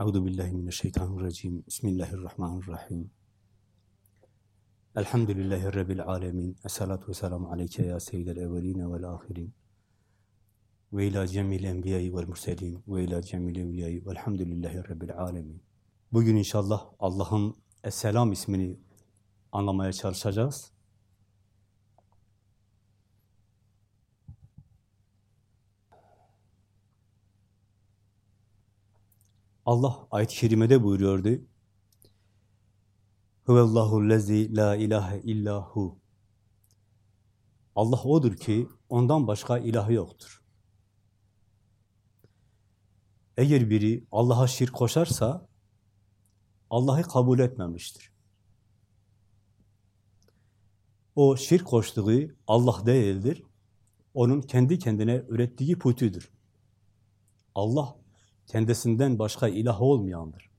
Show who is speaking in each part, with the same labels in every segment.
Speaker 1: Euzu billahi mineşşeytanirracim. Bismillahirrahmanirrahim. Elhamdülillahi rabbil alamin. Essalatu vesselamu aleyke ya seyyidel evvelin ve'l ahirin. Ve ila cemil enbiya'i ve'l murselin ve ila cemil evliya'i ve'lhamdülillahi rabbil alamin. Bugün inşallah Allah'ın Esselam ismini anlamaya çalışacağız. Allah ayet-i kerimede buyuruyordu. Huvallahu lezi la ilahe illahu. Allah odur ki ondan başka ilah yoktur. Eğer biri Allah'a şirk koşarsa Allah'ı kabul etmemiştir. O şirk koştuğu Allah değildir. Onun kendi kendine ürettiği putüdür. Allah kendisinden başka ilah olmayandır.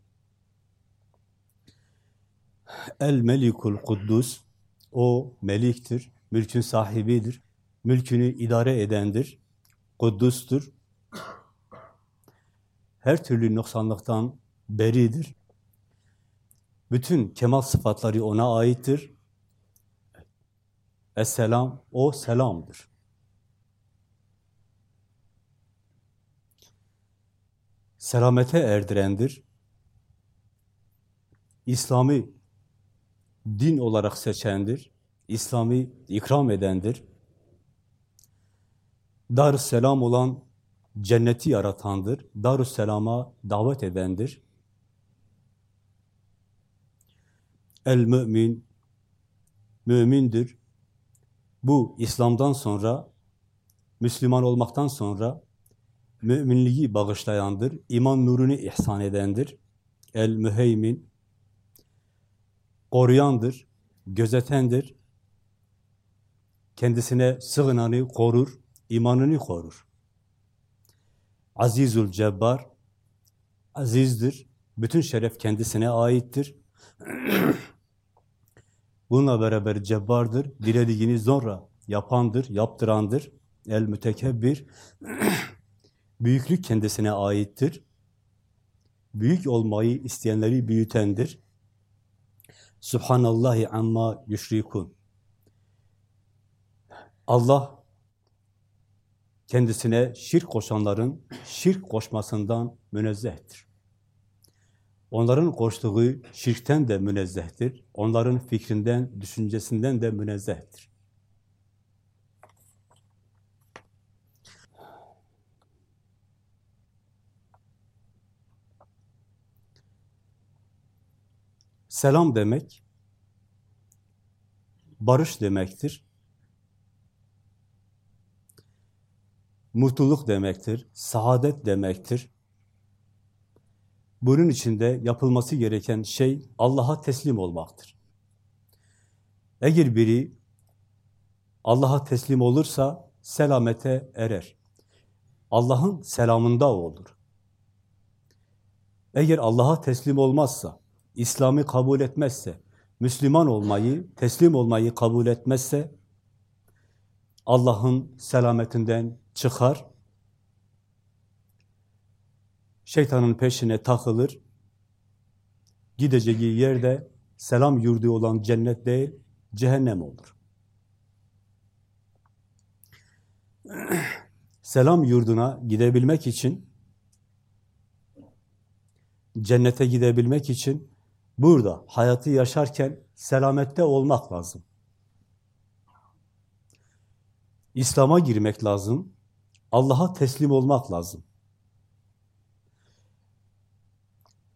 Speaker 1: El Melikul Kuddus, o meliktir, mülkün sahibidir, mülkünü idare edendir, kuddustur, her türlü noksanlıktan beridir, bütün kemal sıfatları ona aittir, Esselam, o selamdır. Selamete erdirendir. İslam'ı din olarak seçendir. İslam'ı ikram edendir. Darüsselam olan cenneti yaratandır. Darüsselam'a davet edendir. El mümin, mümindir. Bu İslam'dan sonra, Müslüman olmaktan sonra müminliği bağışlayandır. iman nurunu ihsan edendir. El müheymin, koruyandır, gözetendir. Kendisine sığınanı korur, imanını korur. Azizül Cebbar, azizdir, bütün şeref kendisine aittir. Bununla beraber cebbardır, dilediğini sonra yapandır, yaptırandır. El mütekebbir, büyüklük kendisine aittir. Büyük olmayı isteyenleri büyütendir. Subhanallahi amma yüşrikun. Allah kendisine şirk koşanların şirk koşmasından münezzehtir. Onların koştuğu şirkten de münezzehtir. Onların fikrinden, düşüncesinden de münezzehtir. Selam demek, barış demektir. Mutluluk demektir, saadet demektir. Bunun içinde yapılması gereken şey Allah'a teslim olmaktır. Eğer biri Allah'a teslim olursa selamete erer. Allah'ın selamında olur. Eğer Allah'a teslim olmazsa, İslam'ı kabul etmezse, Müslüman olmayı, teslim olmayı kabul etmezse, Allah'ın selametinden çıkar, şeytanın peşine takılır, gideceği yerde selam yurdu olan cennet değil, cehennem olur. Selam yurduna gidebilmek için, cennete gidebilmek için burada hayatı yaşarken selamette olmak lazım. İslam'a girmek lazım. Allah'a teslim olmak lazım.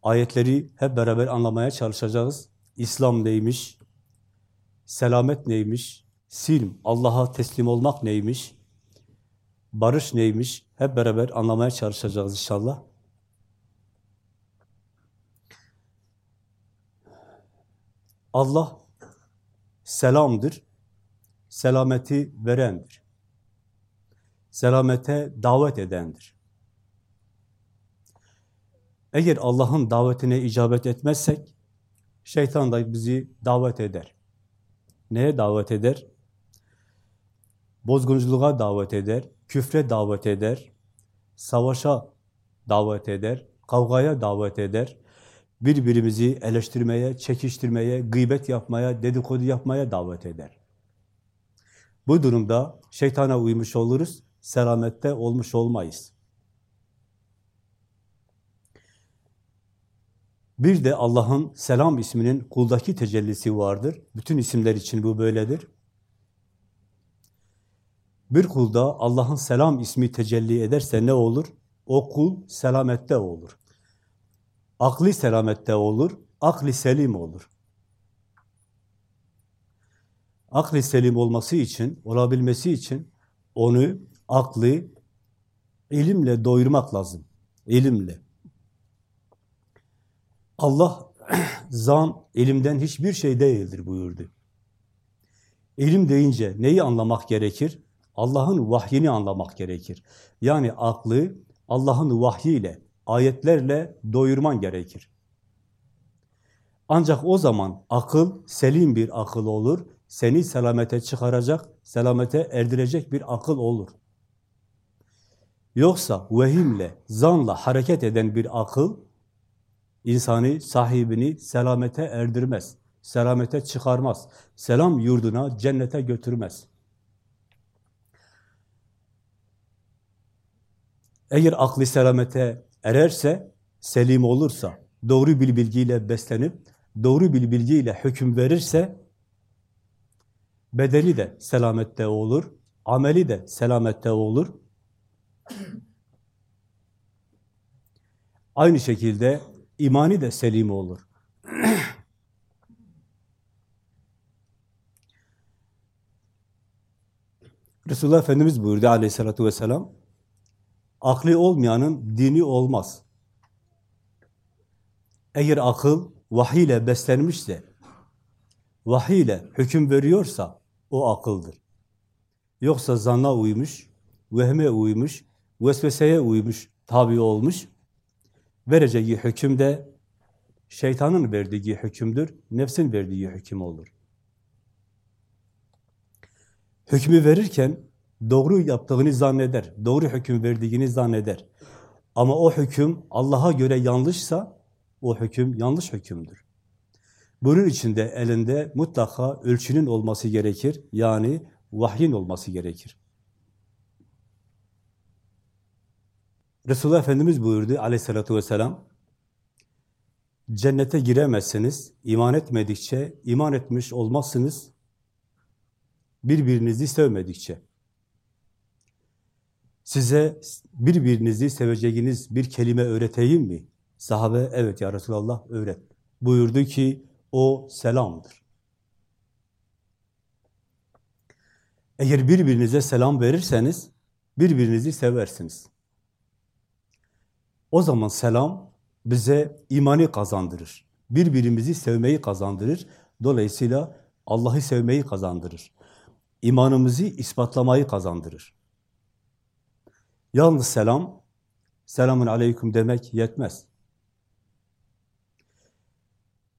Speaker 1: Ayetleri hep beraber anlamaya çalışacağız. İslam neymiş? Selamet neymiş? Silm, Allah'a teslim olmak neymiş? Barış neymiş? Hep beraber anlamaya çalışacağız inşallah. Allah selamdır, selameti verendir. Selamete davet edendir. Eğer Allah'ın davetine icabet etmezsek, şeytan da bizi davet eder. Neye davet eder? Bozgunculuğa davet eder, küfre davet eder, savaşa davet eder, kavgaya davet eder, birbirimizi eleştirmeye, çekiştirmeye, gıybet yapmaya, dedikodu yapmaya davet eder. Bu durumda şeytana uymuş oluruz, selamette olmuş olmayız. Bir de Allah'ın selam isminin kuldaki tecellisi vardır. Bütün isimler için bu böyledir. Bir kulda Allah'ın selam ismi tecelli ederse ne olur? O kul selamette olur. Akli selamette olur, akli selim olur. Akli selim olması için, olabilmesi için onu aklı ilimle doyurmak lazım. İlimle. Allah zan ilimden hiçbir şey değildir buyurdu. İlim deyince neyi anlamak gerekir? Allah'ın vahyini anlamak gerekir. Yani aklı Allah'ın vahyiyle, ayetlerle doyurman gerekir. Ancak o zaman akıl selim bir akıl olur, seni selamete çıkaracak, selamete erdirecek bir akıl olur. Yoksa vehimle, zanla hareket eden bir akıl, insanı, sahibini selamete erdirmez, selamete çıkarmaz, selam yurduna, cennete götürmez. Eğer aklı selamete ererse, selim olursa, doğru bir bilgiyle beslenip, doğru bir bilgiyle hüküm verirse, bedeni de selamette olur, ameli de selamette olur. Aynı şekilde imani de selim olur. Resulullah Efendimiz buyurdu aleyhissalatü vesselam, aklı olmayanın dini olmaz. Eğer akıl vahiy ile beslenmişse, vahiy ile hüküm veriyorsa o akıldır. Yoksa zanna uymuş, vehme uymuş, vesveseye uymuş, tabi olmuş, vereceği hüküm de şeytanın verdiği hükümdür, nefsin verdiği hüküm olur. Hükmü verirken doğru yaptığını zanneder, doğru hüküm verdiğini zanneder. Ama o hüküm Allah'a göre yanlışsa, o hüküm yanlış hükümdür. Bunun için de elinde mutlaka ölçünün olması gerekir, yani vahyin olması gerekir. Resulullah Efendimiz buyurdu aleyhissalatü vesselam, cennete giremezsiniz, iman etmedikçe, iman etmiş olmazsınız, birbirinizi sevmedikçe. Size birbirinizi seveceğiniz bir kelime öğreteyim mi? Sahabe, evet ya Resulallah öğret. Buyurdu ki, o selamdır. Eğer birbirinize selam verirseniz, birbirinizi seversiniz. O zaman selam bize imanı kazandırır. Birbirimizi sevmeyi kazandırır. Dolayısıyla Allah'ı sevmeyi kazandırır. İmanımızı ispatlamayı kazandırır. Yalnız selam, selamun aleyküm demek yetmez.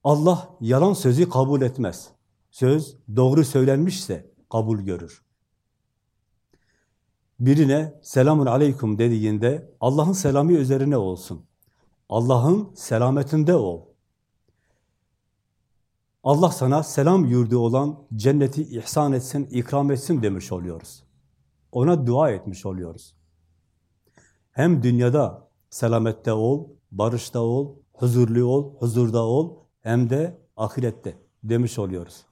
Speaker 1: Allah yalan sözü kabul etmez. Söz doğru söylenmişse kabul görür. Birine selamun aleyküm dediğinde Allah'ın selamı üzerine olsun. Allah'ın selametinde ol. Allah sana selam yurdu olan cenneti ihsan etsin, ikram etsin demiş oluyoruz. Ona dua etmiş oluyoruz. Hem dünyada selamette ol, barışta ol, huzurlu ol, huzurda ol, hem de ahirette demiş oluyoruz.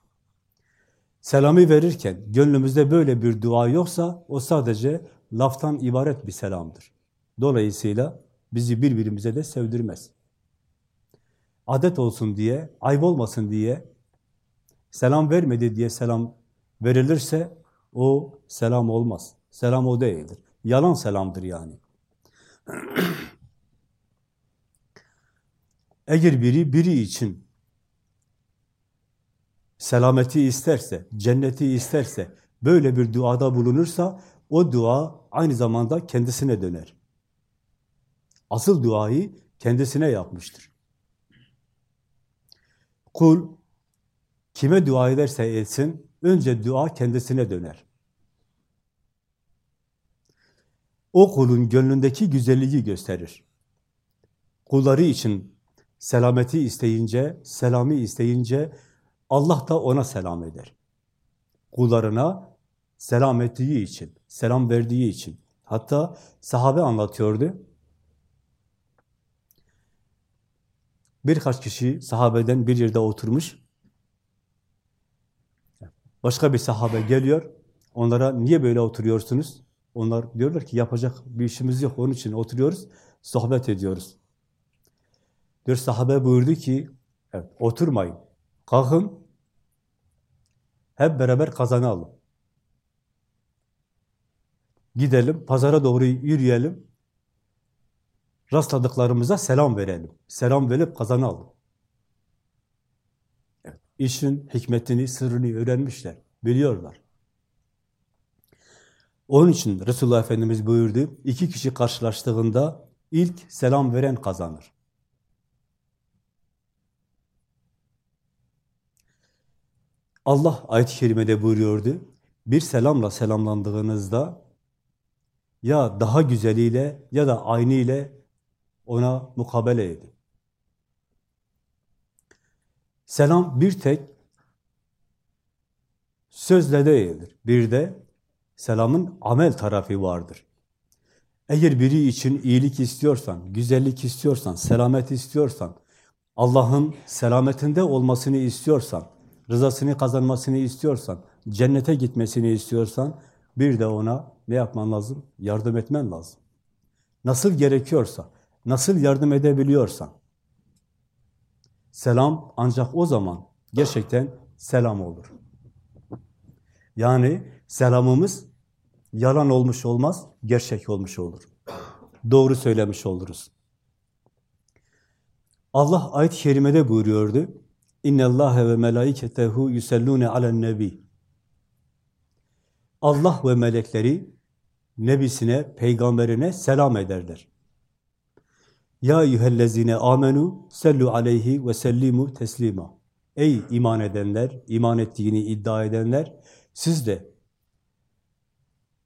Speaker 1: Selamı verirken gönlümüzde böyle bir dua yoksa o sadece laftan ibaret bir selamdır. Dolayısıyla bizi birbirimize de sevdirmez. Adet olsun diye, ayıp olmasın diye, selam vermedi diye selam verilirse o selam olmaz. Selam o değildir. Yalan selamdır yani. Eğer biri biri için selameti isterse, cenneti isterse, böyle bir duada bulunursa, o dua aynı zamanda kendisine döner. Asıl duayı kendisine yapmıştır. Kul kime dua ederse etsin, önce dua kendisine döner. O kulun gönlündeki güzelliği gösterir. kulları için selameti isteyince, selami isteyince Allah da ona selam eder. Kullarına selam ettiği için, selam verdiği için. Hatta sahabe anlatıyordu. Birkaç kişi sahabeden bir yerde oturmuş. Başka bir sahabe geliyor. Onlara niye böyle oturuyorsunuz? Onlar diyorlar ki yapacak bir işimiz yok. Onun için oturuyoruz, sohbet ediyoruz. Diyor sahabe buyurdu ki, evet, oturmayın, kalkın, hep beraber kazanalım. Gidelim, pazara doğru yürüyelim, rastladıklarımıza selam verelim. Selam verip kazanalım. Evet, işin hikmetini, sırrını öğrenmişler, biliyorlar. Onun için Resulullah Efendimiz buyurdu, iki kişi karşılaştığında ilk selam veren kazanır. Allah ayet-i kerimede buyuruyordu, bir selamla selamlandığınızda ya daha güzeliyle ya da aynı ile ona mukabele edin. Selam bir tek sözle değildir. Bir de selamın amel tarafı vardır. Eğer biri için iyilik istiyorsan, güzellik istiyorsan, selamet istiyorsan, Allah'ın selametinde olmasını istiyorsan, rızasını kazanmasını istiyorsan, cennete gitmesini istiyorsan, bir de ona ne yapman lazım? Yardım etmen lazım. Nasıl gerekiyorsa, nasıl yardım edebiliyorsan, selam ancak o zaman gerçekten selam olur. Yani selamımız yalan olmuş olmaz, gerçek olmuş olur. Doğru söylemiş oluruz. Allah ayet-i kerimede buyuruyordu. İnne Allahe ve melaiketehu yusellune alen nebi. Allah ve melekleri nebisine, peygamberine selam ederler. Ya eyyühellezine amenu sellu aleyhi ve sellimu teslima. Ey iman edenler, iman ettiğini iddia edenler, siz de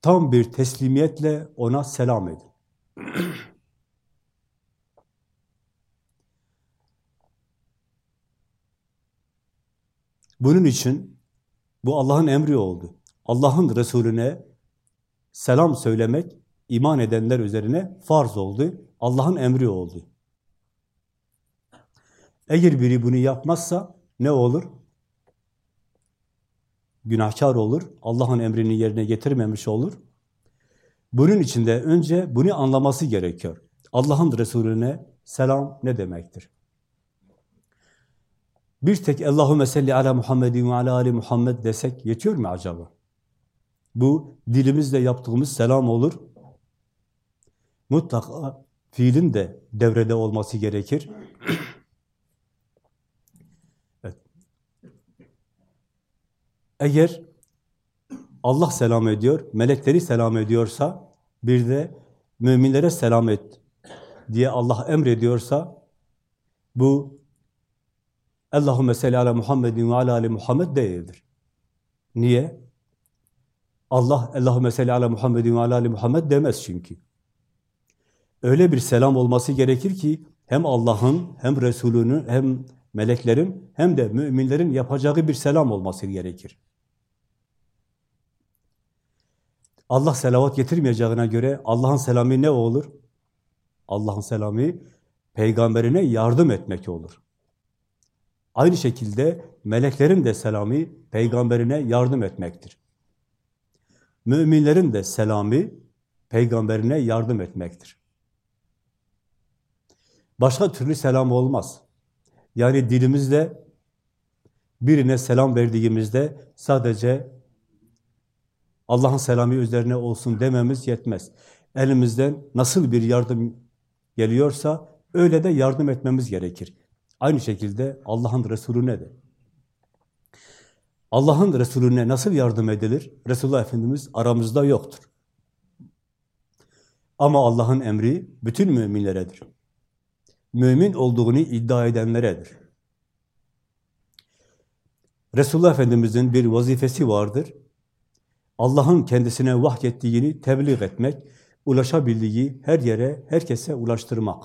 Speaker 1: tam bir teslimiyetle ona selam edin. Bunun için bu Allah'ın emri oldu. Allah'ın Resulüne selam söylemek iman edenler üzerine farz oldu. Allah'ın emri oldu. Eğer biri bunu yapmazsa ne olur? Günahkar olur. Allah'ın emrini yerine getirmemiş olur. Bunun için de önce bunu anlaması gerekiyor. Allah'ın Resulüne selam ne demektir? Bir tek Allahümme salli ala Muhammedin ve ala ali Muhammed desek yetiyor mu acaba? Bu dilimizle yaptığımız selam olur. Mutlaka fiilin de devrede olması gerekir. Eğer Allah selam ediyor, melekleri selam ediyorsa, bir de müminlere selam et diye Allah emrediyorsa, bu Allahümme salli ala Muhammedin ve ala ali Muhammed değildir. Niye? Allah Allahümme salli ala Muhammedin ve ala ali Muhammed demez çünkü. Öyle bir selam olması gerekir ki hem Allah'ın hem Resulünün hem meleklerin hem de müminlerin yapacağı bir selam olması gerekir. Allah selavat getirmeyeceğine göre Allah'ın selamı ne olur? Allah'ın selamı peygamberine yardım etmek olur. Aynı şekilde meleklerin de selamı peygamberine yardım etmektir. Müminlerin de selamı peygamberine yardım etmektir. Başka türlü selam olmaz. Yani dilimizde birine selam verdiğimizde sadece Allah'ın selamı üzerine olsun dememiz yetmez. Elimizden nasıl bir yardım geliyorsa öyle de yardım etmemiz gerekir. Aynı şekilde Allah'ın Resulüne de. Allah'ın Resulüne nasıl yardım edilir? Resulullah Efendimiz aramızda yoktur. Ama Allah'ın emri bütün müminleredir. Mümin olduğunu iddia edenleredir. Resulullah Efendimiz'in bir vazifesi vardır. Allah'ın kendisine vahyettiğini tebliğ etmek, ulaşabildiği her yere, herkese ulaştırmak.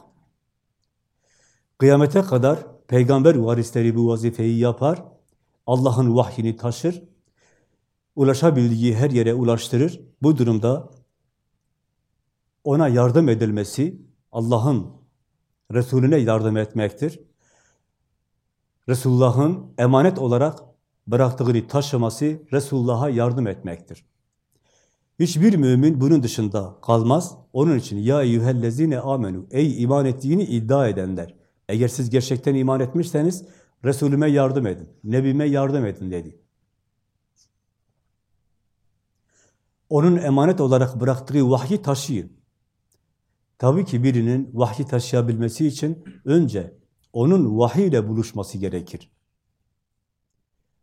Speaker 1: Kıyamete kadar peygamber varisleri bu vazifeyi yapar, Allah'ın vahyini taşır, ulaşabildiği her yere ulaştırır. Bu durumda ona yardım edilmesi, Allah'ın Resulüne yardım etmektir. Resulullah'ın emanet olarak bıraktığını taşıması, Resulullah'a yardım etmektir. Hiçbir mümin bunun dışında kalmaz. Onun için ya eyyühellezine amenu ey iman ettiğini iddia edenler. Eğer siz gerçekten iman etmişseniz Resulüme yardım edin, Nebime yardım edin dedi. Onun emanet olarak bıraktığı vahyi taşıyın. Tabii ki birinin vahyi taşıyabilmesi için önce onun vahiy ile buluşması gerekir.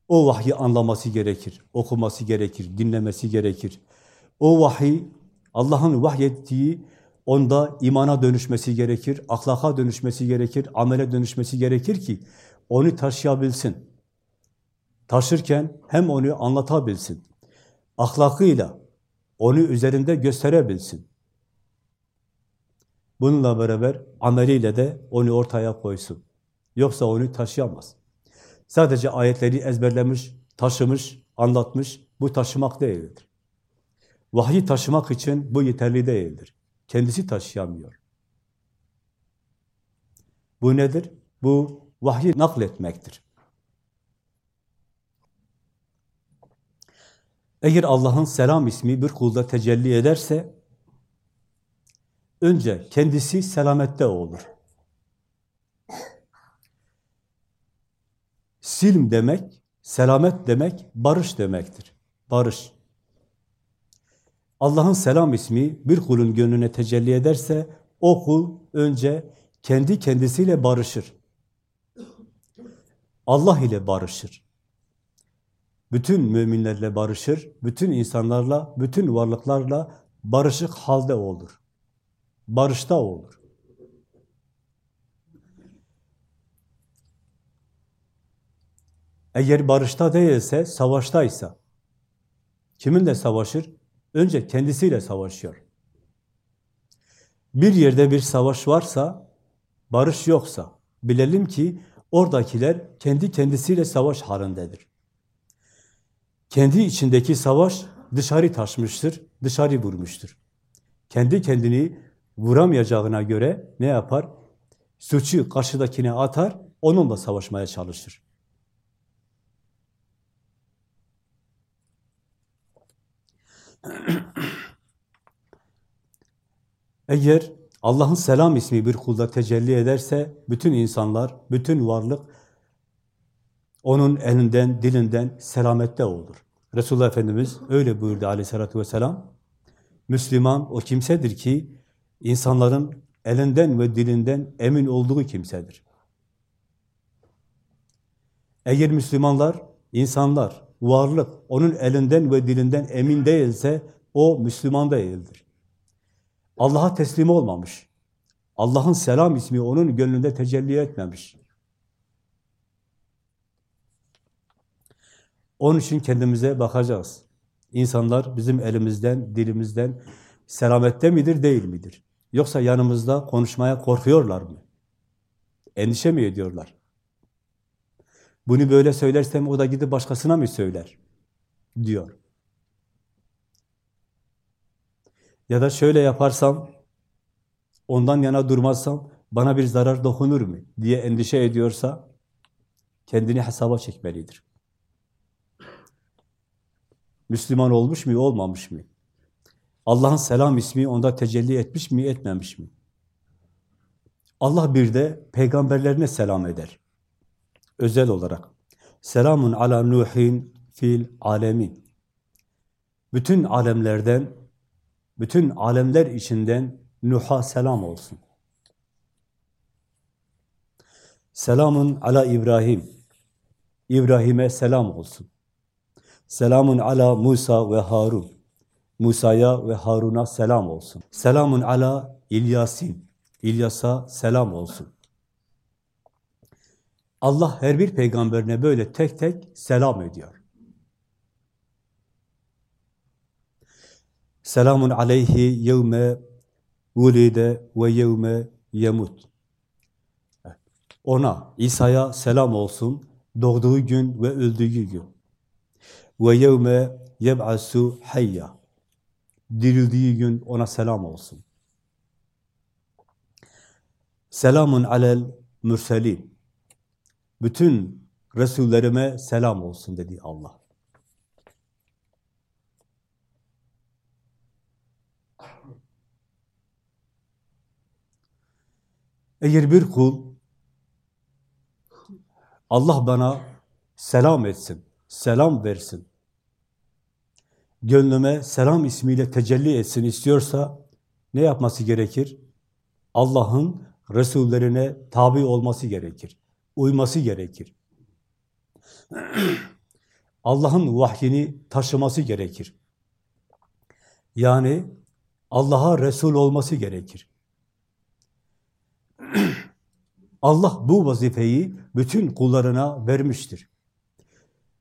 Speaker 1: O vahyi anlaması gerekir, okuması gerekir, dinlemesi gerekir. O vahiy, Allah'ın vahyettiği onda imana dönüşmesi gerekir, ahlaka dönüşmesi gerekir, amele dönüşmesi gerekir ki onu taşıyabilsin. Taşırken hem onu anlatabilsin, ahlakıyla onu üzerinde gösterebilsin. Bununla beraber ameliyle de onu ortaya koysun. Yoksa onu taşıyamaz. Sadece ayetleri ezberlemiş, taşımış, anlatmış, bu taşımak değildir. Vahyi taşımak için bu yeterli değildir. Kendisi taşıyamıyor. Bu nedir? Bu vahyi nakletmektir. Eğer Allah'ın selam ismi bir kulda tecelli ederse, önce kendisi selamette olur. Silm demek, selamet demek, barış demektir. Barış. Allah'ın selam ismi bir kulun gönlüne tecelli ederse, o kul önce kendi kendisiyle barışır. Allah ile barışır. Bütün müminlerle barışır, bütün insanlarla, bütün varlıklarla barışık halde olur. Barışta olur. Eğer barışta değilse, savaştaysa, kiminle savaşır? Önce kendisiyle savaşıyor. Bir yerde bir savaş varsa, barış yoksa, bilelim ki oradakiler kendi kendisiyle savaş halindedir. Kendi içindeki savaş dışarı taşmıştır, dışarı vurmuştur. Kendi kendini vuramayacağına göre ne yapar? Suçu karşıdakine atar, onunla savaşmaya çalışır. Eğer Allah'ın selam ismi bir kulda tecelli ederse, bütün insanlar, bütün varlık onun elinden, dilinden selamette olur. Resulullah Efendimiz öyle buyurdu aleyhissalatü vesselam. Müslüman o kimsedir ki insanların elinden ve dilinden emin olduğu kimsedir. Eğer Müslümanlar, insanlar, varlık onun elinden ve dilinden emin değilse o Müslüman değildir. Allah'a teslim olmamış. Allah'ın selam ismi onun gönlünde tecelli etmemiş. Onun için kendimize bakacağız. İnsanlar bizim elimizden, dilimizden selamette midir, değil midir? Yoksa yanımızda konuşmaya korkuyorlar mı? Endişe mi ediyorlar? Bunu böyle söylersem o da gidip başkasına mı söyler? Diyor. Ya da şöyle yaparsam, ondan yana durmazsam bana bir zarar dokunur mu diye endişe ediyorsa kendini hesaba çekmelidir. Müslüman olmuş mu, olmamış mı? Allah'ın selam ismi onda tecelli etmiş mi, etmemiş mi? Allah bir de peygamberlerine selam eder. Özel olarak. Selamun ala Nuhin fil alemin. Bütün alemlerden, bütün alemler içinden Nuh'a selam olsun. Selamun ala İbrahim. İbrahim'e selam olsun. Selamun ala Musa ve Harun. Musa'ya ve Harun'a selam olsun. Selamun ala İlyasin. İlyas'a selam olsun. Allah her bir peygamberine böyle tek tek selam ediyor. Selamun aleyhi yevme vulide ve yevme yemut. Ona, İsa'ya selam olsun, doğduğu gün ve öldüğü gün. Ve yevme yeb'asu hayya. Dirildiği gün ona selam olsun. Selamun alel mürselin. Bütün Resullerime selam olsun dedi Allah. Eğer bir kul Allah bana selam etsin, selam versin, gönlüme selam ismiyle tecelli etsin istiyorsa ne yapması gerekir? Allah'ın Resullerine tabi olması gerekir, uyması gerekir. Allah'ın vahyini taşıması gerekir. Yani Allah'a Resul olması gerekir. Allah bu vazifeyi bütün kullarına vermiştir.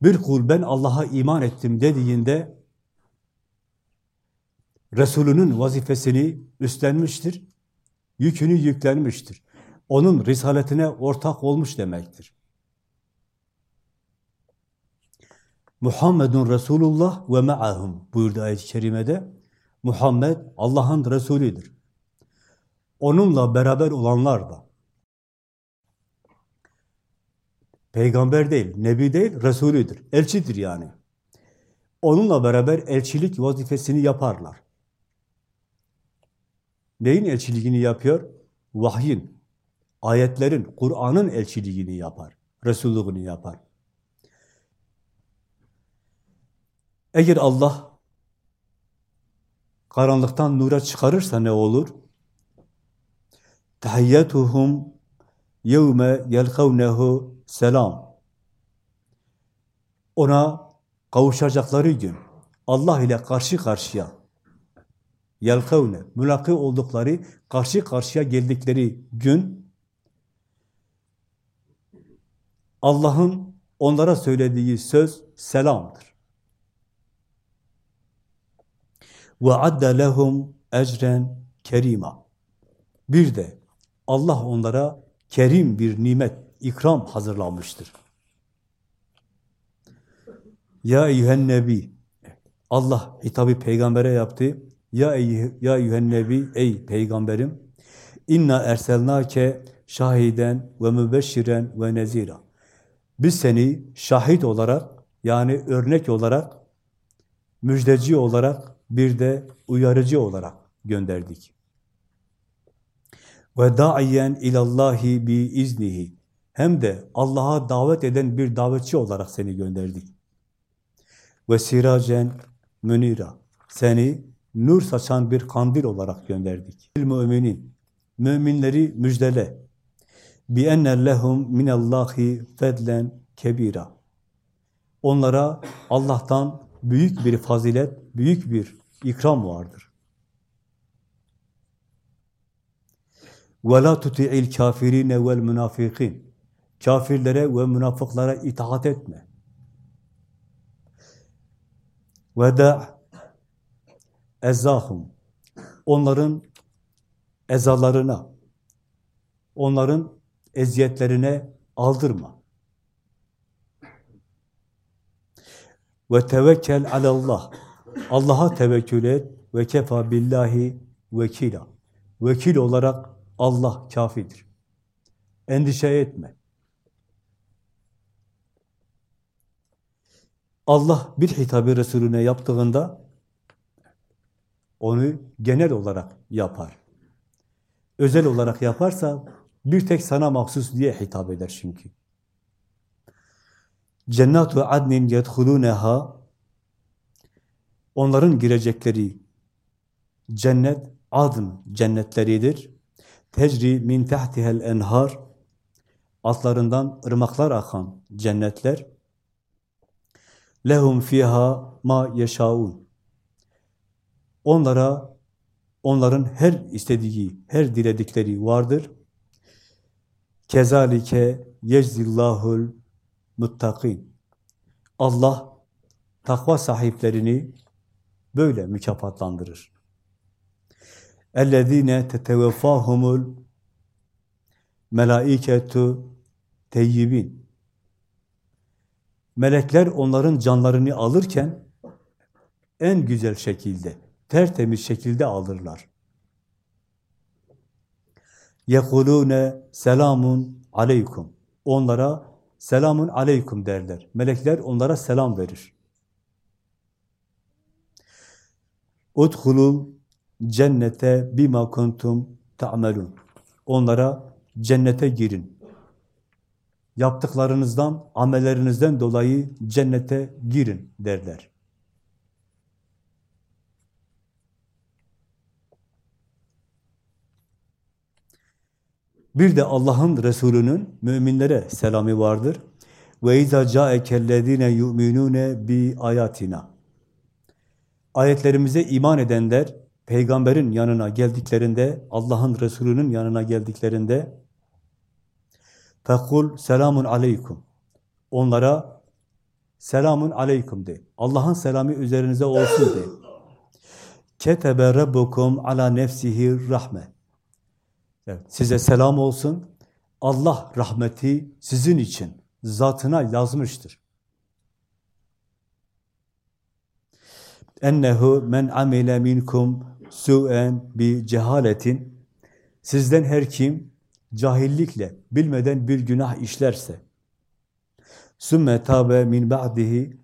Speaker 1: Bir kul ben Allah'a iman ettim dediğinde Resulünün vazifesini üstlenmiştir, yükünü yüklenmiştir. Onun risaletine ortak olmuş demektir. Muhammedun Resulullah ve me'ahum buyurdu ayet-i kerimede. Muhammed Allah'ın Resulüdür. Onunla beraber olanlar da peygamber değil, nebi değil, Resulüdür. Elçidir yani. Onunla beraber elçilik vazifesini yaparlar. Neyin elçiliğini yapıyor? Vahyin, ayetlerin, Kur'an'ın elçiliğini yapar. Resulluğunu yapar. Eğer Allah karanlıktan nura çıkarırsa ne olur? Tahiyyatuhum yevme yelkavnehu selam. Ona kavuşacakları gün, Allah ile karşı karşıya, yelkavne, mülakı oldukları, karşı karşıya geldikleri gün, Allah'ın onlara söylediği söz selamdır. Ve adde lehum ecren kerima. Bir de Allah onlara kerim bir nimet, ikram hazırlanmıştır. Ya eyyühen nebi Allah hitabı peygambere yaptı. Ya ey ya eyyühen nebi ey peygamberim inna erselnake şahiden ve mübeşşiren ve nezira. Biz seni şahit olarak, yani örnek olarak, müjdeci olarak, bir de uyarıcı olarak gönderdik. Ve da'iyen ilallahi bi iznihi. Hem de Allah'a davet eden bir davetçi olarak seni gönderdik. Ve siracen münira. Seni nur saçan bir kandil olarak gönderdik. Müminin. Müminleri müjdele. Bi enne lehum minallahi fedlen kebira. Onlara Allah'tan büyük bir fazilet, büyük bir ikram vardır. وَلَا تُتِعِ الْكَافِرِينَ وَالْمُنَافِقِينَ Kafirlere ve münafıklara itaat etme. وَدَعْ اَزَّاهُمْ Onların ezalarına, onların eziyetlerine aldırma. Ve tevekkel alallah. Allah'a tevekkül et ve kefa billahi vekila. Vekil olarak Allah kafidir. Endişe etme. Allah bir hitabı Resulüne yaptığında onu genel olarak yapar. Özel olarak yaparsa bir tek sana mahsus diye hitap eder çünkü. Cennatu adnin yedhuluneha onların girecekleri cennet adn cennetleridir. Tecri min tahtihel enhar altlarından ırmaklar akan cennetler lehum fiha ma yeşaun onlara onların her istediği, her diledikleri vardır. Kezalike yeczillahul muttakin. Allah takva sahiplerini böyle mükafatlandırır. اَلَّذ۪ينَ تَتَوَفَّاهُمُ الْمَلَائِكَةُ teyyibin. Melekler onların canlarını alırken en güzel şekilde, tertemiz şekilde alırlar. yekulune selamun aleykum. Onlara selamun aleykum derler. Melekler onlara selam verir. Udhulul cennete bima kuntum ta'melun. Onlara cennete girin. Yaptıklarınızdan, amellerinizden dolayı cennete girin derler. Bir de Allah'ın Resulü'nün müminlere selamı vardır. Ve izâ câekellezîne yu'minûne bi ayatina. Ayetlerimize iman edenler, peygamberin yanına geldiklerinde, Allah'ın Resulü'nün yanına geldiklerinde, fekul selamun aleykum. Onlara selamun aleykum de. Allah'ın selamı üzerinize olsun de. Ketebe rabbukum ala nefsihi rahme. Evet, size selam olsun. Allah rahmeti sizin için zatına yazmıştır. Ennehu men amile minkum su'en bi cehaletin sizden her kim cahillikle bilmeden bir günah işlerse sümme tabe min ba'dihi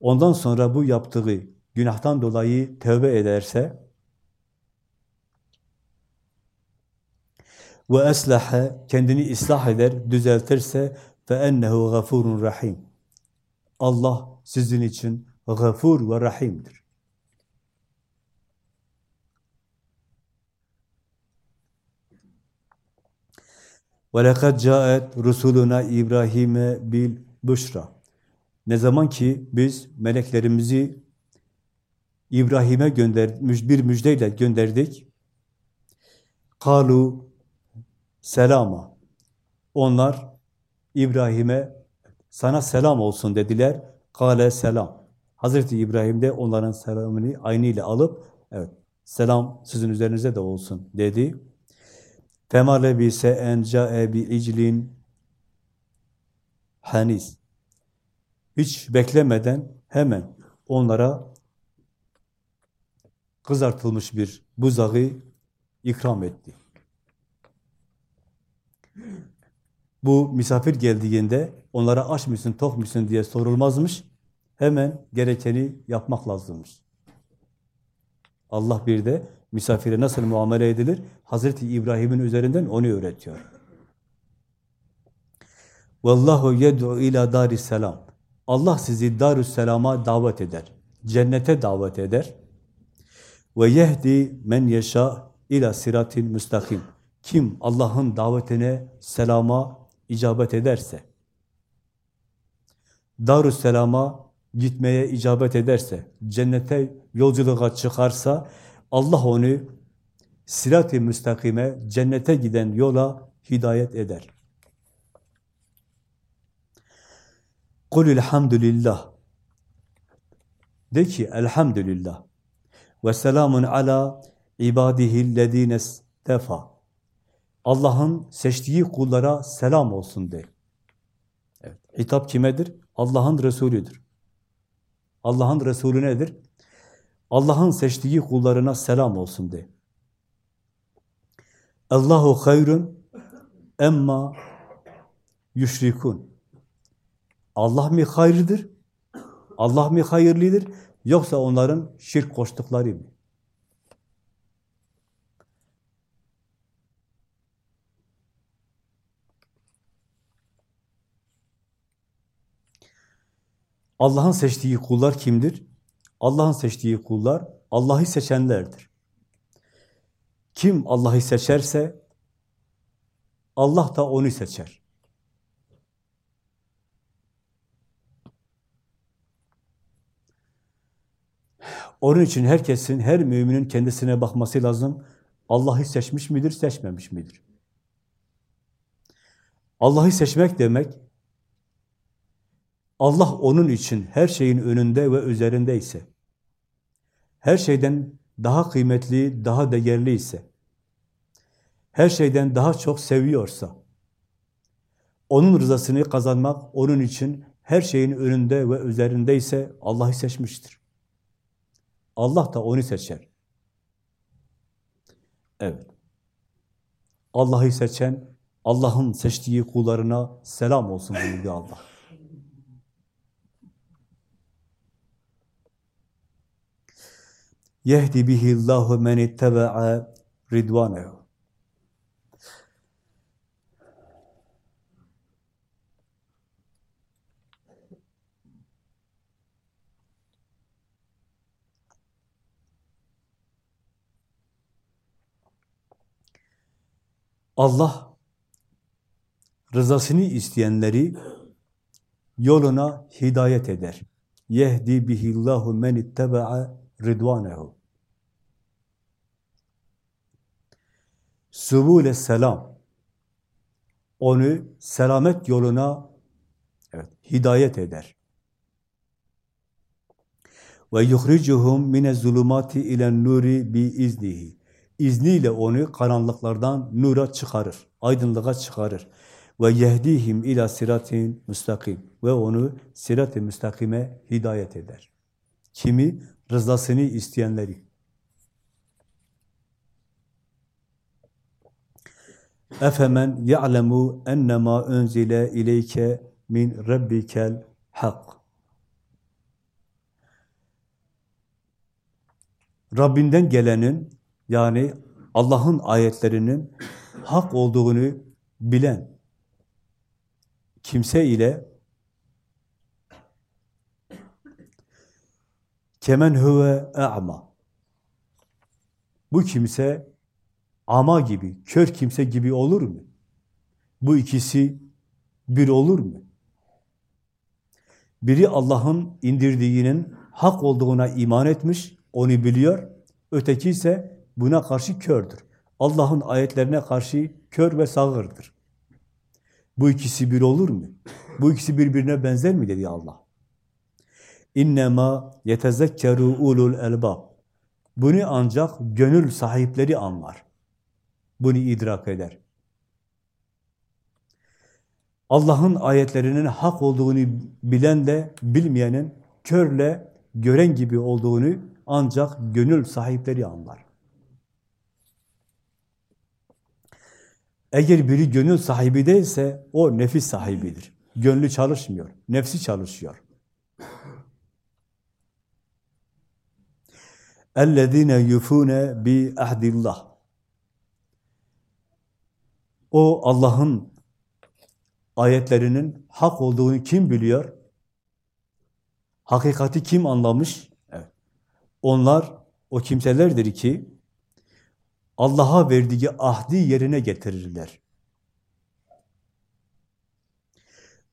Speaker 1: ondan sonra bu yaptığı günahtan dolayı tövbe ederse ve eslaha kendini ıslah eder, düzeltirse fe ennehu gafurun rahim. Allah sizin için gafur ve rahimdir. Lekad caet rusuluna İbrahim'e bil büşra. Ne zaman ki biz meleklerimizi İbrahim'e göndermiş bir müjdeyle gönderdik. Kalu selama. Onlar İbrahim'e sana selam olsun dediler. Kale selam. Hazreti İbrahim de onların selamını aynı ile alıp evet selam sizin üzerinize de olsun dedi. Fema lebise en ca'e bi iclin hanis. Hiç beklemeden hemen onlara kızartılmış bir buzağı ikram etti. Bu misafir geldiğinde onlara aç mısın, tok musun diye sorulmazmış. Hemen gerekeni yapmak lazımmış. Allah bir de misafire nasıl muamele edilir? Hazreti İbrahim'in üzerinden onu öğretiyor. Vallahu yed'u ila daris selam. Allah sizi darüs selama davet eder. Cennete davet eder. Ve yehdi men yeşâ ila siratil müstakim. Kim Allah'ın davetine, selama icabet ederse, Darüsselam'a gitmeye icabet ederse, cennete yolculuğa çıkarsa, Allah onu sirat-i müstakime, cennete giden yola hidayet eder. Kul elhamdülillah. De ki elhamdülillah. Ve selamun ala ibadihillezine stefa. Allah'ın seçtiği kullara selam olsun de. Evet. Hitap kimedir? Allah'ın Resulüdür. Allah'ın Resulü nedir? Allah'ın seçtiği kullarına selam olsun de. Allahu hayrun emma yüşrikun. Allah mı hayırdır? Allah mı hayırlıdır? Yoksa onların şirk koştukları mı? Allah'ın seçtiği kullar kimdir? Allah'ın seçtiği kullar Allah'ı seçenlerdir. Kim Allah'ı seçerse Allah da onu seçer. Onun için herkesin, her müminin kendisine bakması lazım. Allah'ı seçmiş midir, seçmemiş midir? Allah'ı seçmek demek, Allah onun için her şeyin önünde ve üzerinde ise, her şeyden daha kıymetli, daha değerli ise, her şeyden daha çok seviyorsa, Onun rızasını kazanmak onun için her şeyin önünde ve üzerindeyse Allah'ı seçmiştir. Allah da onu seçer. Evet. Allah'ı seçen, Allah'ın seçtiği kullarına selam olsun buyurdu Allah. Yehdi bihi Allahu men itteba'a ridvanehu. Allah rızasını isteyenleri yoluna hidayet eder. Yehdi bihillahu men itteba'a ridvanehu. Subule selam. Onu selamet yoluna evet, hidayet eder. Ve yuhricuhum mine zulumati ilen nuri bi iznihi. İzniyle onu karanlıklardan nura çıkarır, aydınlığa çıkarır. Ve yehdihim ila siratin müstakim. Ve onu sirat-ı müstakime hidayet eder. Kimi? Rızasını isteyenleri. Efemen ya'lemu ennema unzile ileyke min rabbikel hak. Rabbinden gelenin yani Allah'ın ayetlerinin hak olduğunu bilen kimse ile kemen huve a'ma bu kimse ama gibi, kör kimse gibi olur mu? Bu ikisi bir olur mu? Biri Allah'ın indirdiğinin hak olduğuna iman etmiş, onu biliyor. Öteki ise buna karşı kördür. Allah'ın ayetlerine karşı kör ve sağırdır. Bu ikisi bir olur mu? Bu ikisi birbirine benzer mi dedi Allah. İnnemâ yetezekkeru ulul elbab. Bunu ancak gönül sahipleri anlar Bunu idrak eder. Allah'ın ayetlerinin hak olduğunu bilen de bilmeyenin körle gören gibi olduğunu ancak gönül sahipleri anlar. Eğer biri gönül sahibi değilse o nefis sahibidir. Gönlü çalışmıyor, nefsi çalışıyor. اَلَّذ۪ينَ يُفُونَ بِعَهْدِ اللّٰهِ O Allah'ın ayetlerinin hak olduğunu kim biliyor? Hakikati kim anlamış? Evet. Onlar o kimselerdir ki Allah'a verdiği ahdi yerine getirirler.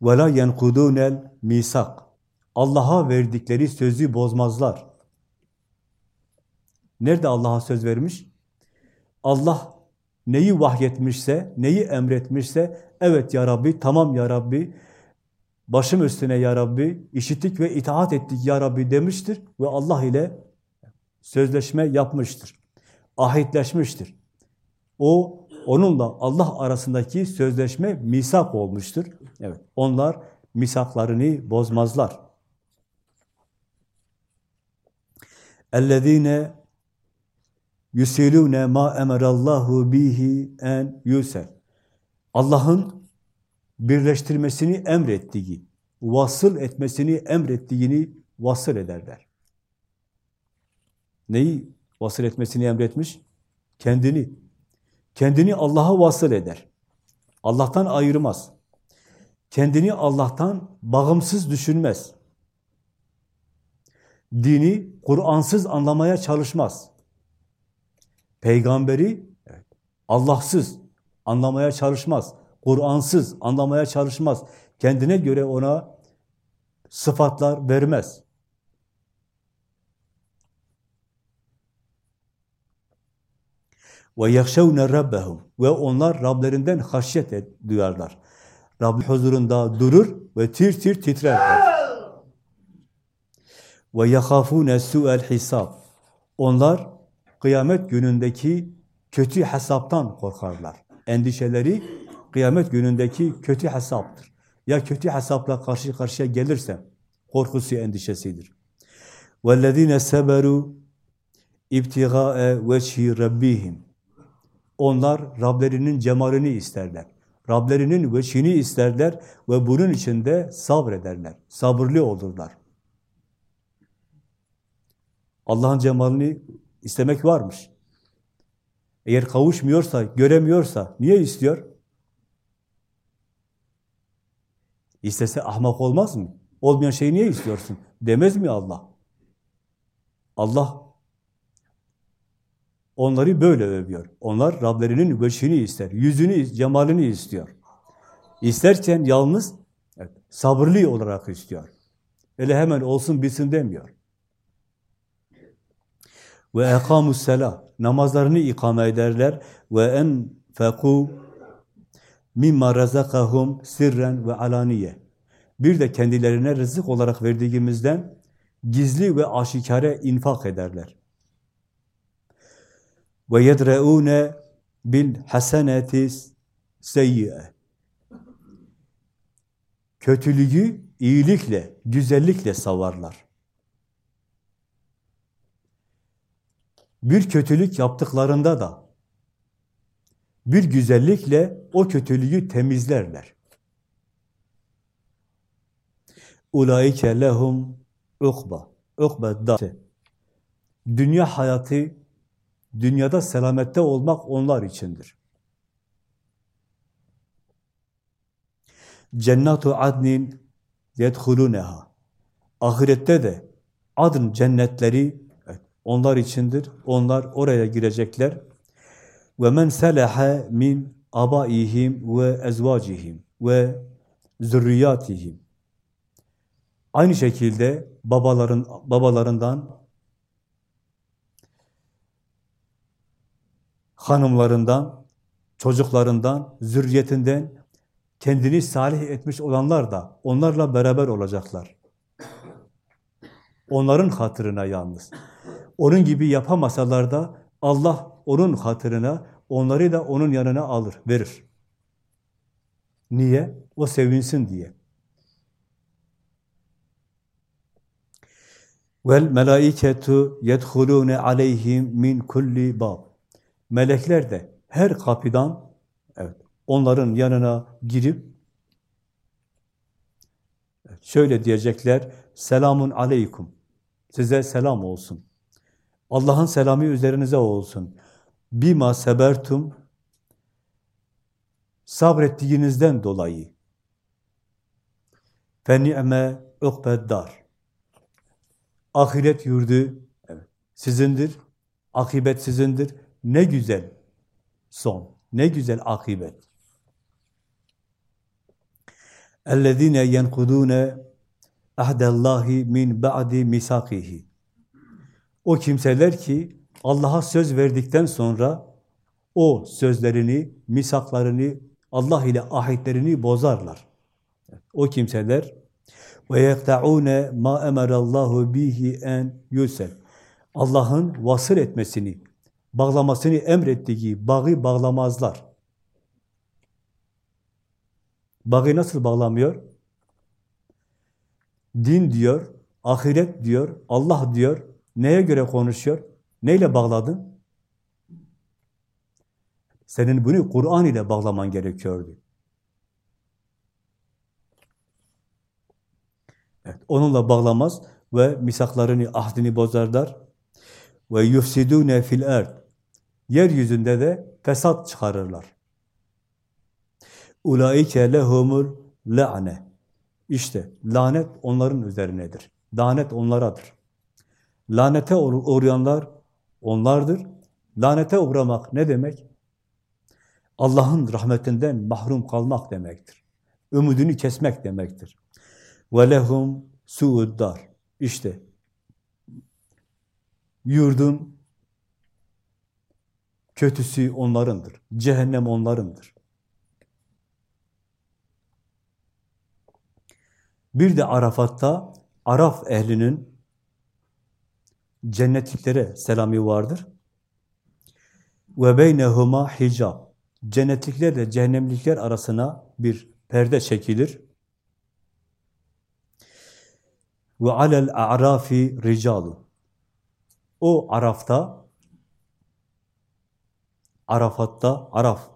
Speaker 1: وَلَا يَنْقُدُونَ misak. Allah'a verdikleri sözü bozmazlar. Nerede Allah'a söz vermiş? Allah neyi vahyetmişse, neyi emretmişse, evet ya Rabbi, tamam ya Rabbi, başım üstüne ya Rabbi, işittik ve itaat ettik ya Rabbi demiştir ve Allah ile sözleşme yapmıştır ahitleşmiştir. O, onunla Allah arasındaki sözleşme misak olmuştur. Evet, onlar misaklarını bozmazlar. اَلَّذ۪ينَ Yusilune ma emerallahu bihi en yusel. Allah'ın birleştirmesini emrettiği, vasıl etmesini emrettiğini vasıl ederler. Neyi vasıl etmesini emretmiş? Kendini. Kendini Allah'a vasıl eder. Allah'tan ayırmaz. Kendini Allah'tan bağımsız düşünmez. Dini Kur'ansız anlamaya çalışmaz. Peygamberi Allahsız anlamaya çalışmaz. Kur'ansız anlamaya çalışmaz. Kendine göre ona sıfatlar vermez. Ve yahşevne rabbehum ve onlar Rablerinden haşyet et, duyarlar. Rabbin huzurunda durur ve tir tir titrerler. Ve yahafune su'el hisab. Onlar kıyamet günündeki kötü hesaptan korkarlar. Endişeleri kıyamet günündeki kötü hesaptır. Ya kötü hesapla karşı karşıya gelirsem korkusu, endişesidir. وَالَّذ۪ينَ سَبَرُوا اِبْتِغَاءَ وَجْهِ رَبِّهِمْ Onlar Rablerinin cemalini isterler. Rablerinin veçhini isterler ve bunun için de sabrederler. Sabırlı olurlar. Allah'ın cemalini istemek varmış. Eğer kavuşmuyorsa, göremiyorsa niye istiyor? İstese ahmak olmaz mı? Olmayan şeyi niye istiyorsun? Demez mi Allah? Allah onları böyle övüyor. Onlar Rablerinin veçhini ister, yüzünü, cemalini istiyor. İsterken yalnız evet, sabırlı olarak istiyor. Öyle hemen olsun bitsin demiyor. Ve ekamus sela namazlarını ikame ederler ve en feku mimma razakahum sirren ve alaniye. Bir de kendilerine rızık olarak verdiğimizden gizli ve aşikare infak ederler. Ve yedreune bil haseneti seyyiye. Kötülüğü iyilikle, güzellikle savarlar. Bir kötülük yaptıklarında da bir güzellikle o kötülüğü temizlerler. Ulaike lehum ukba. Ukba da. Dünya hayatı, dünyada selamette olmak onlar içindir. Cennatu adnin yedhuluneha. Ahirette de adın cennetleri onlar içindir. Onlar oraya girecekler. Ve men selaha min abaihim ve ezvacihim ve zürriyatihim. Aynı şekilde babaların babalarından hanımlarından, çocuklarından, zürriyetinden kendini salih etmiş olanlar da onlarla beraber olacaklar. Onların hatırına yalnız. Onun gibi yapamasalar da Allah onun hatırına onları da onun yanına alır, verir. Niye? O sevinsin diye. Vel melaiketu yedhulune aleyhim min kulli bab. Melekler de her kapıdan evet onların yanına girip şöyle diyecekler: Selamun aleykum. Size selam olsun. Allah'ın selamı üzerinize olsun. Bima sebertum sabrettiğinizden dolayı. Feni'me ukbeddar. Ahiret yurdu evet, sizindir. Akibet sizindir. Ne güzel son. Ne güzel akibet. اَلَّذ۪ينَ يَنْقُدُونَ اَهْدَ اللّٰهِ مِنْ بَعْدِ مِسَاقِهِ o kimseler ki Allah'a söz verdikten sonra o sözlerini, misaklarını, Allah ile ahitlerini bozarlar. O kimseler ve yektaune ma emarallahu bihi en yusel. Allah'ın vasıl etmesini, bağlamasını emrettiği bağı bağlamazlar. Bağı nasıl bağlamıyor? Din diyor, ahiret diyor, Allah diyor, Neye göre konuşuyor? Neyle bağladın? Senin bunu Kur'an ile bağlaman gerekiyordu. Evet, onunla bağlamaz ve misaklarını, ahdini bozarlar. Ve yufsidune fil erd. Yeryüzünde de fesat çıkarırlar. Ulaike lehumul la'ne. İşte lanet onların üzerinedir. Lanet onlaradır. Lanete uğrayanlar onlardır. Lanete uğramak ne demek? Allah'ın rahmetinden mahrum kalmak demektir. Ümidini kesmek demektir. وَلَهُمْ سُعُدَّارِ İşte yurdun kötüsü onlarındır. Cehennem onlarındır. Bir de Arafat'ta Araf ehlinin cennetliklere selami vardır. Ve beynehuma hicab. cennetliklerle cehennemlikler arasına bir perde çekilir. Ve alel a'rafi ricalu. O Araf'ta, Arafat'ta, Araf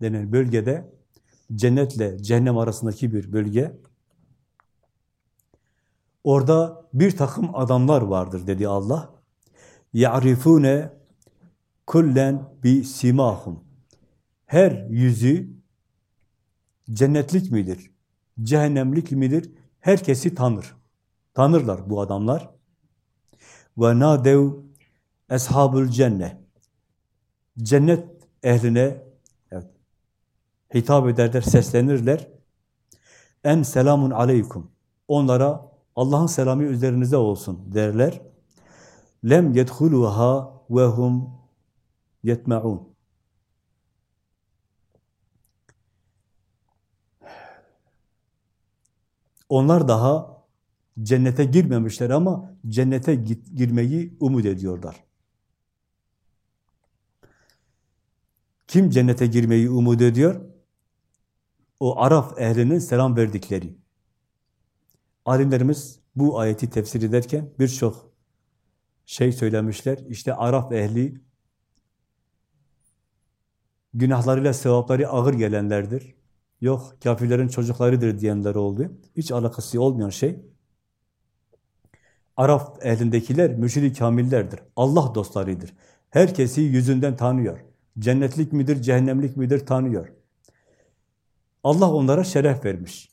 Speaker 1: denen bölgede, cennetle cehennem arasındaki bir bölge, orada bir takım adamlar vardır dedi Allah. يَعْرِفُونَ kullen bi simahum. Her yüzü cennetlik midir? Cehennemlik midir? Herkesi tanır. Tanırlar bu adamlar. Ve nadev eshabul cennet. Cennet ehline evet, hitap ederler, seslenirler. En selamun aleykum. Onlara Allah'ın selamı üzerinize olsun derler. Lem yedhuluha ve hum yetme'un. Onlar daha cennete girmemişler ama cennete girmeyi umut ediyorlar. Kim cennete girmeyi umut ediyor? O Araf ehlinin selam verdikleri. Alimlerimiz bu ayeti tefsir ederken birçok şey söylemişler. İşte Araf ehli günahlarıyla sevapları ağır gelenlerdir. Yok, kafirlerin çocuklarıdır diyenler oldu. Hiç alakası olmayan şey. Araf ehlindekiler mürşid kamillerdir. Allah dostlarıdır. Herkesi yüzünden tanıyor. Cennetlik midir, cehennemlik midir tanıyor. Allah onlara şeref vermiş.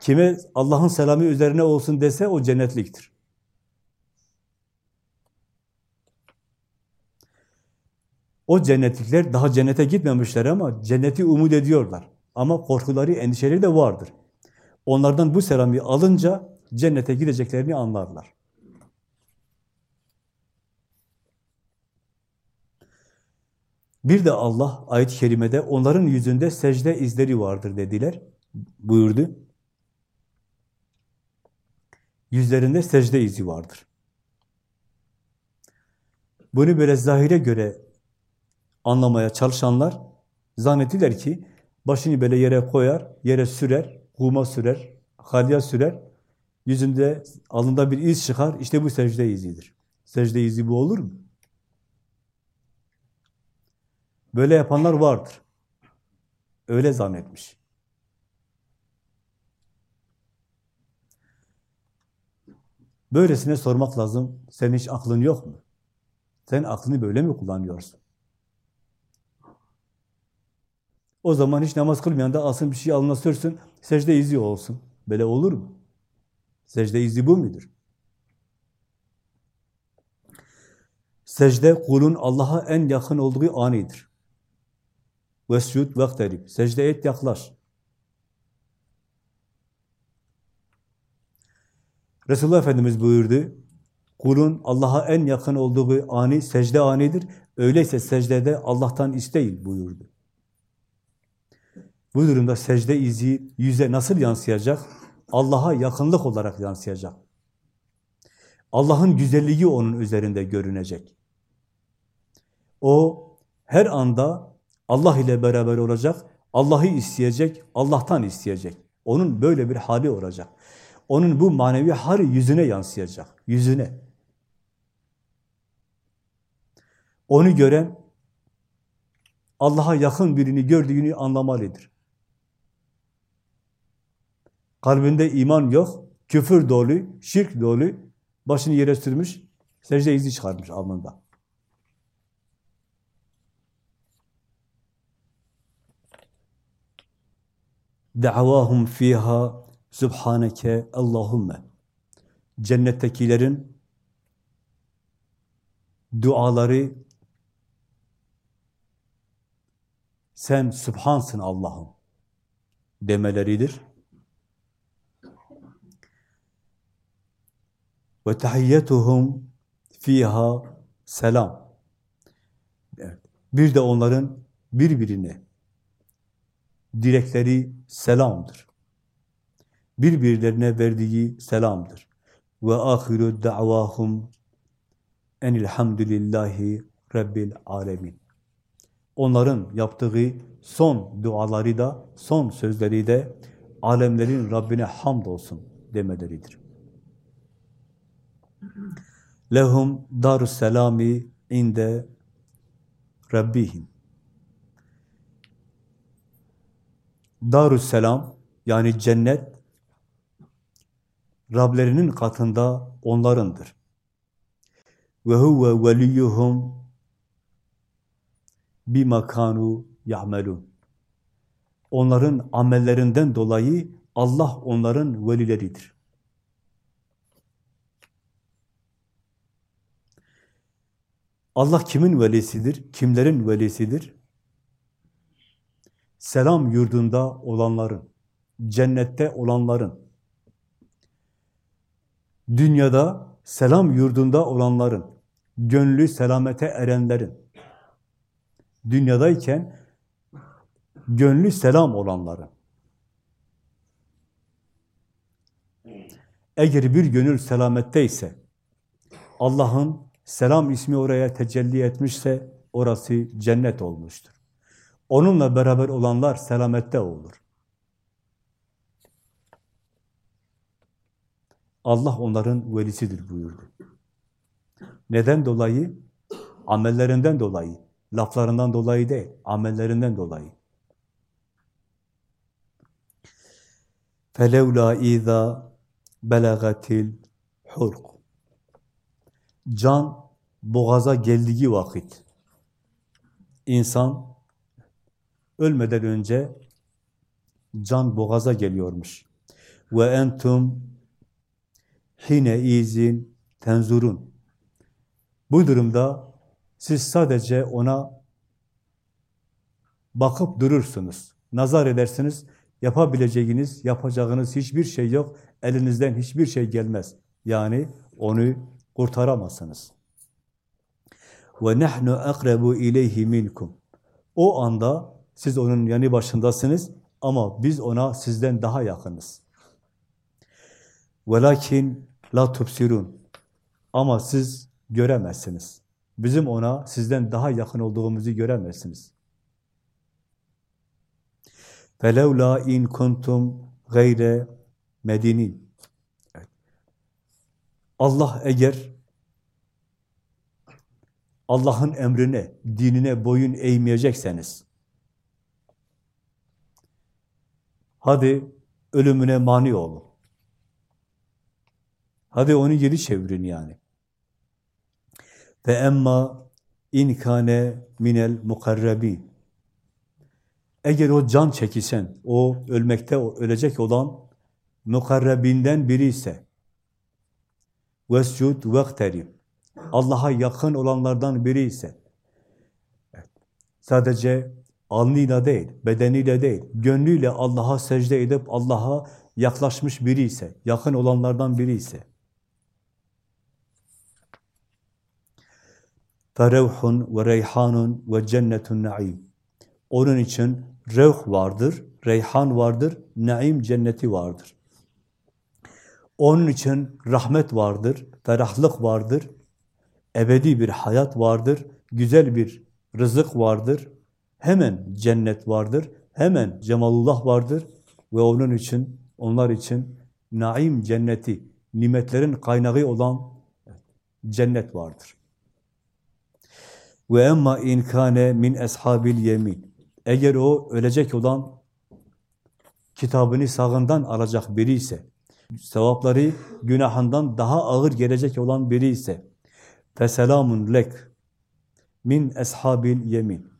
Speaker 1: Kime Allah'ın selamı üzerine olsun dese o cennetliktir. O cennetlikler daha cennete gitmemişler ama cenneti umut ediyorlar. Ama korkuları, endişeleri de vardır. Onlardan bu selamı alınca cennete gideceklerini anlarlar. Bir de Allah ayet-i kerimede onların yüzünde secde izleri vardır dediler, buyurdu. Yüzlerinde secde izi vardır. Bunu böyle zahire göre anlamaya çalışanlar zannettiler ki başını böyle yere koyar, yere sürer, kuma sürer, halya sürer, yüzünde, alında bir iz çıkar, işte bu secde izidir. Secde izi bu olur mu? Böyle yapanlar vardır. Öyle zannetmiş. Böylesine sormak lazım. Senin hiç aklın yok mu? Sen aklını böyle mi kullanıyorsun? O zaman hiç namaz kılmayan da alsın bir şey alnına sürsün, secde izi olsun. Böyle olur mu? Secde izi bu mudur? Secde kulun Allah'a en yakın olduğu anidir. Vescud vakterib. Secde et yaklaş. Resulullah Efendimiz buyurdu, kulun Allah'a en yakın olduğu ani secde anidir. Öyleyse secdede Allah'tan isteyin buyurdu. Bu durumda secde izi yüze nasıl yansıyacak? Allah'a yakınlık olarak yansıyacak. Allah'ın güzelliği onun üzerinde görünecek. O her anda Allah ile beraber olacak, Allah'ı isteyecek, Allah'tan isteyecek. Onun böyle bir hali olacak. Onun bu manevi hali yüzüne yansıyacak, yüzüne. Onu gören, Allah'a yakın birini gördüğünü anlamalıdır. Kalbinde iman yok, küfür dolu, şirk dolu, başını yere sürmüş, secde izi çıkarmış alnında. Da'vahum fiha subhaneke Allahumme. Cennettekilerin duaları sen Sübhansın Allah'ım demeleridir. Ve tahiyyetuhum fiha selam. Bir de onların birbirine dilekleri selamdır. Birbirlerine verdiği selamdır. Ve ahiru da'vahum enilhamdülillahi rabbil alemin. onların yaptığı son duaları da, son sözleri de alemlerin Rabbine hamdolsun demeleridir. Lehum darus selami inde Rabbihim. Darus selam yani cennet Rablerinin katında onlarındır. Ve huve veliyuhum bima kanu ya'melun. Onların amellerinden dolayı Allah onların velileridir. Allah kimin velisidir? Kimlerin velisidir? Selam yurdunda olanların, cennette olanların, dünyada selam yurdunda olanların, gönlü selamete erenlerin, dünyadayken gönlü selam olanların, eğer bir gönül selametteyse, Allah'ın selam ismi oraya tecelli etmişse, orası cennet olmuştur. Onunla beraber olanlar selamette olur. Allah onların velisidir buyurdu. Neden dolayı? Amellerinden dolayı. Laflarından dolayı değil, amellerinden dolayı. فَلَوْلَا اِذَا بَلَغَتِ الْحُلْقُ Can boğaza geldiği vakit, insan ölmeden önce can boğaza geliyormuş. Ve entum hine izin tenzurun. Bu durumda siz sadece ona bakıp durursunuz. Nazar edersiniz. Yapabileceğiniz, yapacağınız hiçbir şey yok. Elinizden hiçbir şey gelmez. Yani onu kurtaramazsınız. Ve nahnu akrabu ileyhi minkum. O anda siz onun yanı başındasınız ama biz ona sizden daha yakınız. Velakin la tubsirun. Ama siz göremezsiniz. Bizim ona sizden daha yakın olduğumuzu göremezsiniz. Felevla in kuntum gayre medinin. Allah eğer Allah'ın emrine, dinine boyun eğmeyecekseniz, hadi ölümüne mani olun. Hadi onu geri çevirin yani. Ve emma in kane minel mukarrabin. Eğer o can çekisen, o ölmekte, ölecek olan mukarrabinden biri ise vescud vekterib Allah'a yakın olanlardan biri ise sadece alnıyla değil, bedeniyle değil, gönlüyle Allah'a secde edip Allah'a yaklaşmış biri ise, yakın olanlardan biri ise reyhanun ve cennetun naim. Onun için revh vardır, reyhan vardır, naim cenneti vardır. Onun için rahmet vardır, ferahlık vardır, ebedi bir hayat vardır, güzel bir rızık vardır, hemen cennet vardır, hemen cemalullah vardır ve onun için, onlar için naim cenneti, nimetlerin kaynağı olan cennet vardır. Ve emma in kâne min eshabil yemin. Eğer o ölecek olan kitabını sağından alacak biri ise, sevapları günahından daha ağır gelecek olan biri ise, feselamun lek min eshabil yemin.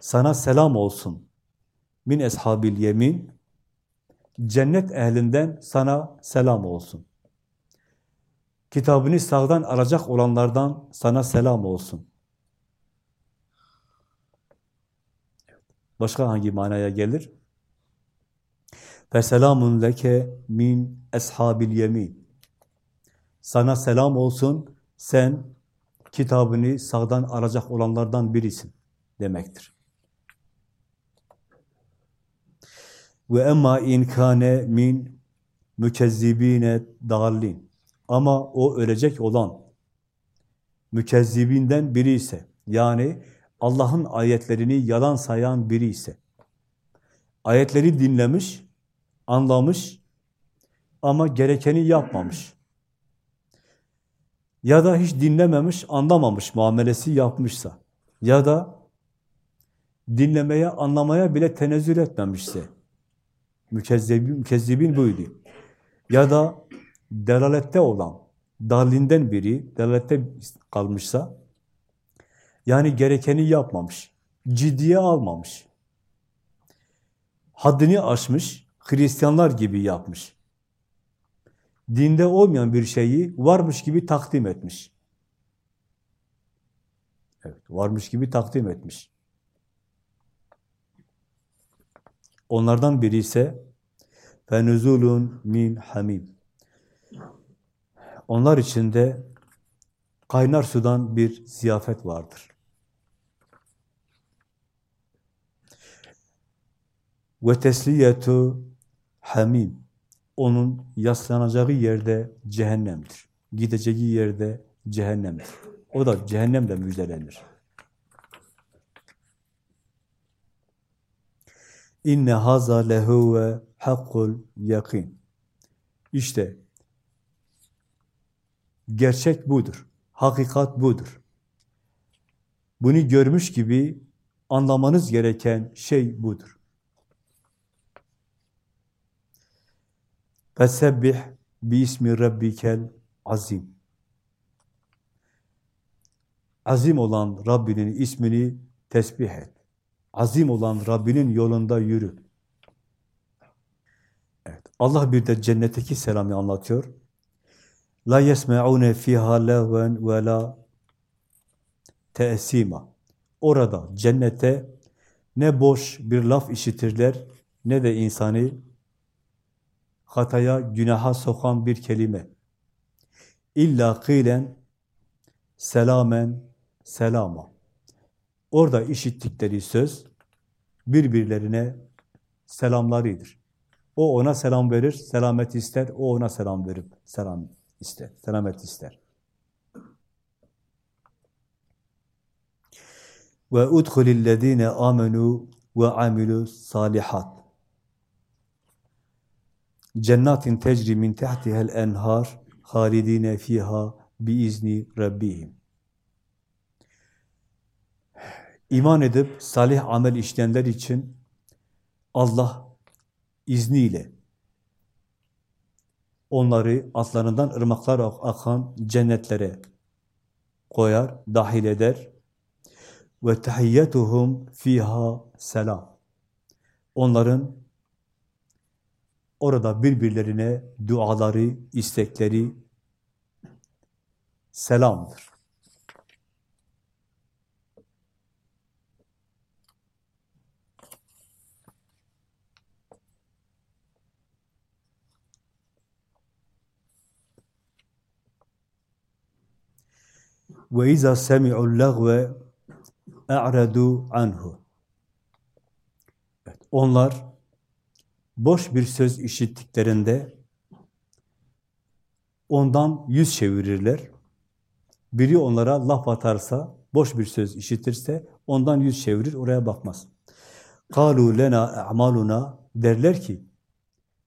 Speaker 1: Sana selam olsun. Min eshabil yemin. Cennet ehlinden sana selam olsun. Kitabını sağdan alacak olanlardan sana selam olsun. Başka hangi manaya gelir? Feselamun leke min eshabil yemin. Sana selam olsun, sen kitabını sağdan alacak olanlardan birisin demektir. Ve emma in kâne min mükezzibine dallin. Ama o ölecek olan mükezzibinden biri ise, yani Allah'ın ayetlerini yalan sayan biri ise, ayetleri dinlemiş, anlamış ama gerekeni yapmamış. Ya da hiç dinlememiş, anlamamış muamelesi yapmışsa ya da dinlemeye, anlamaya bile tenezzül etmemişse mükezzebin, mükezzibin buydu. Ya da delalette olan, dalinden biri delalette kalmışsa yani gerekeni yapmamış, ciddiye almamış, haddini aşmış, Hristiyanlar gibi yapmış. Dinde olmayan bir şeyi varmış gibi takdim etmiş. Evet, varmış gibi takdim etmiş. Onlardan biri ise fenuzulun min hamim. Onlar içinde kaynar sudan bir ziyafet vardır. Ve tesliyetu hamim. Onun yaslanacağı yerde cehennemdir. Gideceği yerde cehennemdir. O da cehennemle müjdelenir. İnne haza lehu ve hakkul yakin. İşte gerçek budur. Hakikat budur. Bunu görmüş gibi anlamanız gereken şey budur. Fesebbih bi ismi rabbikel azim. Azim olan Rabbinin ismini tesbih et. Azim olan Rabbinin yolunda yürü. Evet, Allah bir de cennetteki selamı anlatıyor. La yesme'une fiha lehven ve la te'sima. Orada cennete ne boş bir laf işitirler ne de insanı hataya, günaha sokan bir kelime. İlla kılen selamen selama. Orada işittikleri söz birbirlerine selamlarıdır. O ona selam verir, selamet ister. O ona selam verip selam ister, selamet ister. Ve udhulillezine amenu ve amilu salihat. Cennatin tecri min tahtiha'l enhar halidine fiha biizni rabbihim. İman edip salih amel işleyenler için Allah izniyle onları altlarından ırmaklar akan cennetlere koyar, dahil eder. Ve tahiyyetuhum fiha selam. Onların orada birbirlerine duaları, istekleri selamdır. Ve izâ semi'ul lagve e'redû anhu. Onlar boş bir söz işittiklerinde ondan yüz çevirirler. Biri onlara laf atarsa, boş bir söz işitirse ondan yüz çevirir, oraya bakmaz. قَالُوا lena اَعْمَالُنَا Derler ki,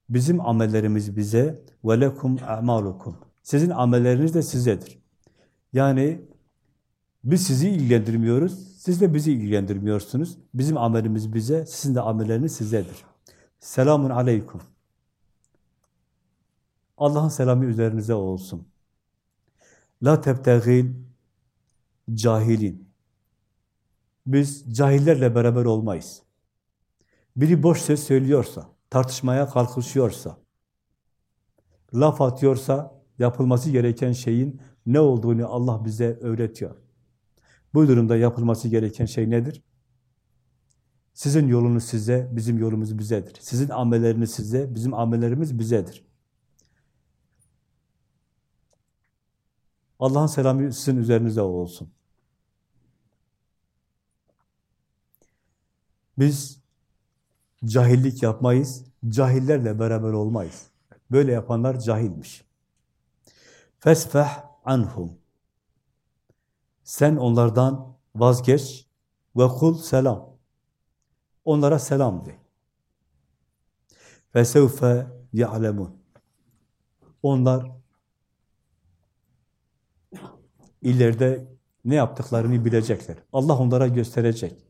Speaker 1: bizim amellerimiz bize وَلَكُمْ اَعْمَالُكُمْ Sizin amelleriniz de sizedir. Yani biz sizi ilgilendirmiyoruz, siz de bizi ilgilendirmiyorsunuz. Bizim amelimiz bize, sizin de amelleriniz sizedir. Selamun aleyküm. Allah'ın selamı üzerinize olsun. La tebtegil cahilin. Biz cahillerle beraber olmayız. Biri boş söz söylüyorsa, tartışmaya kalkışıyorsa, laf atıyorsa, yapılması gereken şeyin ne olduğunu Allah bize öğretiyor. Bu durumda yapılması gereken şey nedir? Sizin yolunuz size, bizim yolumuz bizedir. Sizin amelleriniz size, bizim amellerimiz bizedir. Allah'ın selamı sizin üzerinize olsun. Biz cahillik yapmayız, cahillerle beraber olmayız. Böyle yapanlar cahilmiş. Fesfeh anhum. Sen onlardan vazgeç, Ve kul selam. Onlara selam de. Sevfe ya'lemun. Onlar ileride ne yaptıklarını bilecekler. Allah onlara gösterecek.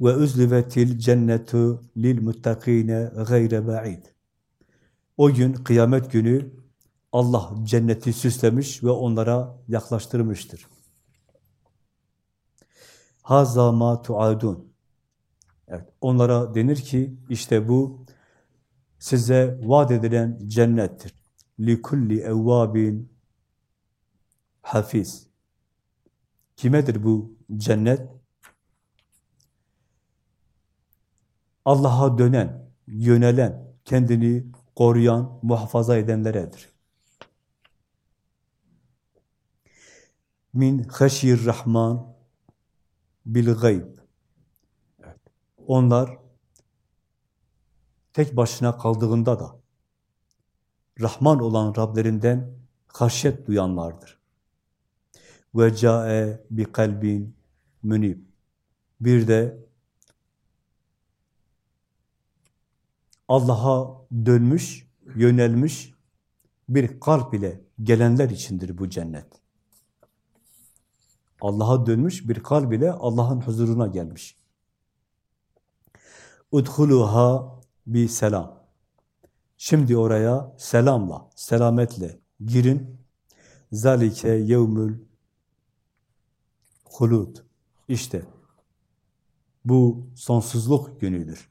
Speaker 1: Ve uzlivetil cennetu lil muttakine gayre ba'id. O gün kıyamet günü Allah cenneti süslemiş ve onlara yaklaştırmıştır. Haza ma tuadun. Evet, onlara denir ki işte bu size vaat edilen cennettir. Likulli evvabin hafiz. Kimedir bu cennet? Allah'a dönen, yönelen, kendini koruyan, muhafaza edenleredir. Min haşir rahman bil gayb. Onlar tek başına kaldığında da Rahman olan Rablerinden haşyet duyanlardır. Ve cae bi kalbin münib. Bir de Allah'a dönmüş, yönelmiş bir kalp ile gelenler içindir bu cennet. Allah'a dönmüş bir kalb ile Allah'ın huzuruna gelmiş. Udhuluha bi selam. Şimdi oraya selamla, selametle girin. Zalike yevmül hulud. İşte bu sonsuzluk günüdür.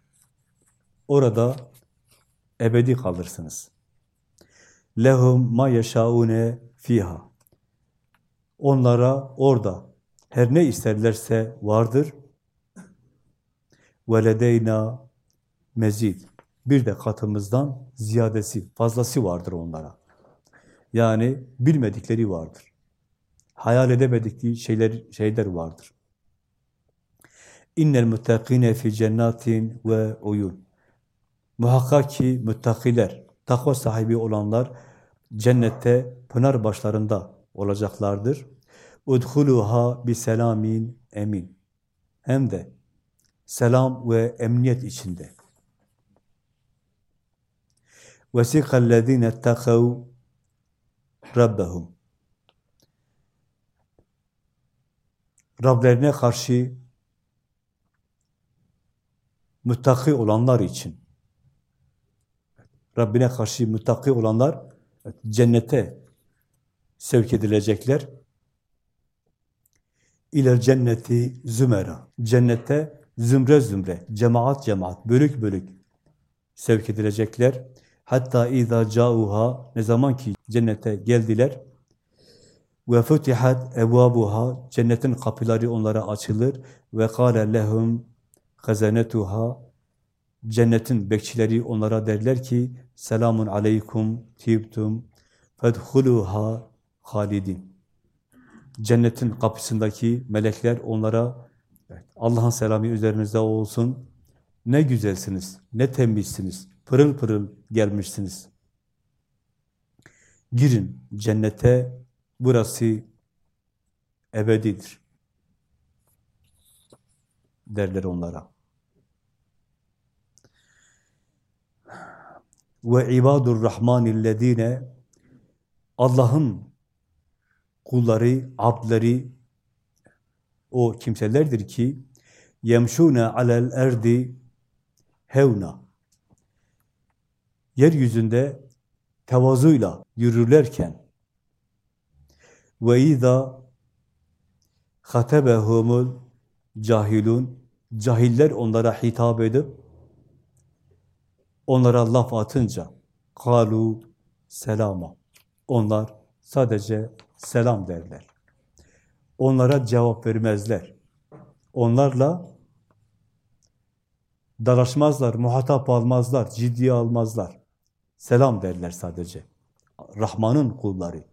Speaker 1: Orada ebedi kalırsınız. Lehum ma yeşaune fiha. Onlara orada her ne isterlerse vardır. Ledeyna mezid. Bir de katımızdan ziyadesi, fazlası vardır onlara. Yani bilmedikleri vardır. Hayal edemedikleri şeyler, şeyler vardır. İnnel muttakine fi cennatin ve uyun. Muhakkak ki müttakiler, takva sahibi olanlar cennette pınar başlarında olacaklardır. Udhuluha bi selamin emin. Hem de selam ve emniyet içinde. وَسِقَ اتَّقَوْا رَبَّهُمْ Rablerine karşı müttaki olanlar için Rabbine karşı müttaki olanlar cennete sevk edilecekler. İler cenneti zümera. Cennette zümre zümre, cemaat cemaat, bölük bölük sevk edilecekler. Hatta izâ câuha ne zaman ki cennete geldiler ve futihat evvabuha cennetin kapıları onlara açılır ve kâle lehum hazanetuha cennetin bekçileri onlara derler ki selamun aleykum tibtum fedhuluha halidin cennetin kapısındaki melekler onlara Allah'ın selamı üzerinizde olsun ne güzelsiniz ne temizsiniz Pırıl pırıl gelmişsiniz. Girin cennete, burası ebedidir. Derler onlara. Ve ibadur rahmanillezine Allah'ın kulları, abdleri o kimselerdir ki yemşune alel erdi hevna. Yeryüzünde tevazuyla yürürlerken ve izâ hatebehumul cahilun cahiller onlara hitap edip onlara laf atınca kalu selama onlar sadece selam derler. Onlara cevap vermezler. Onlarla dalaşmazlar, muhatap almazlar, ciddiye almazlar. Selam derler sadece. Rahman'ın kulları.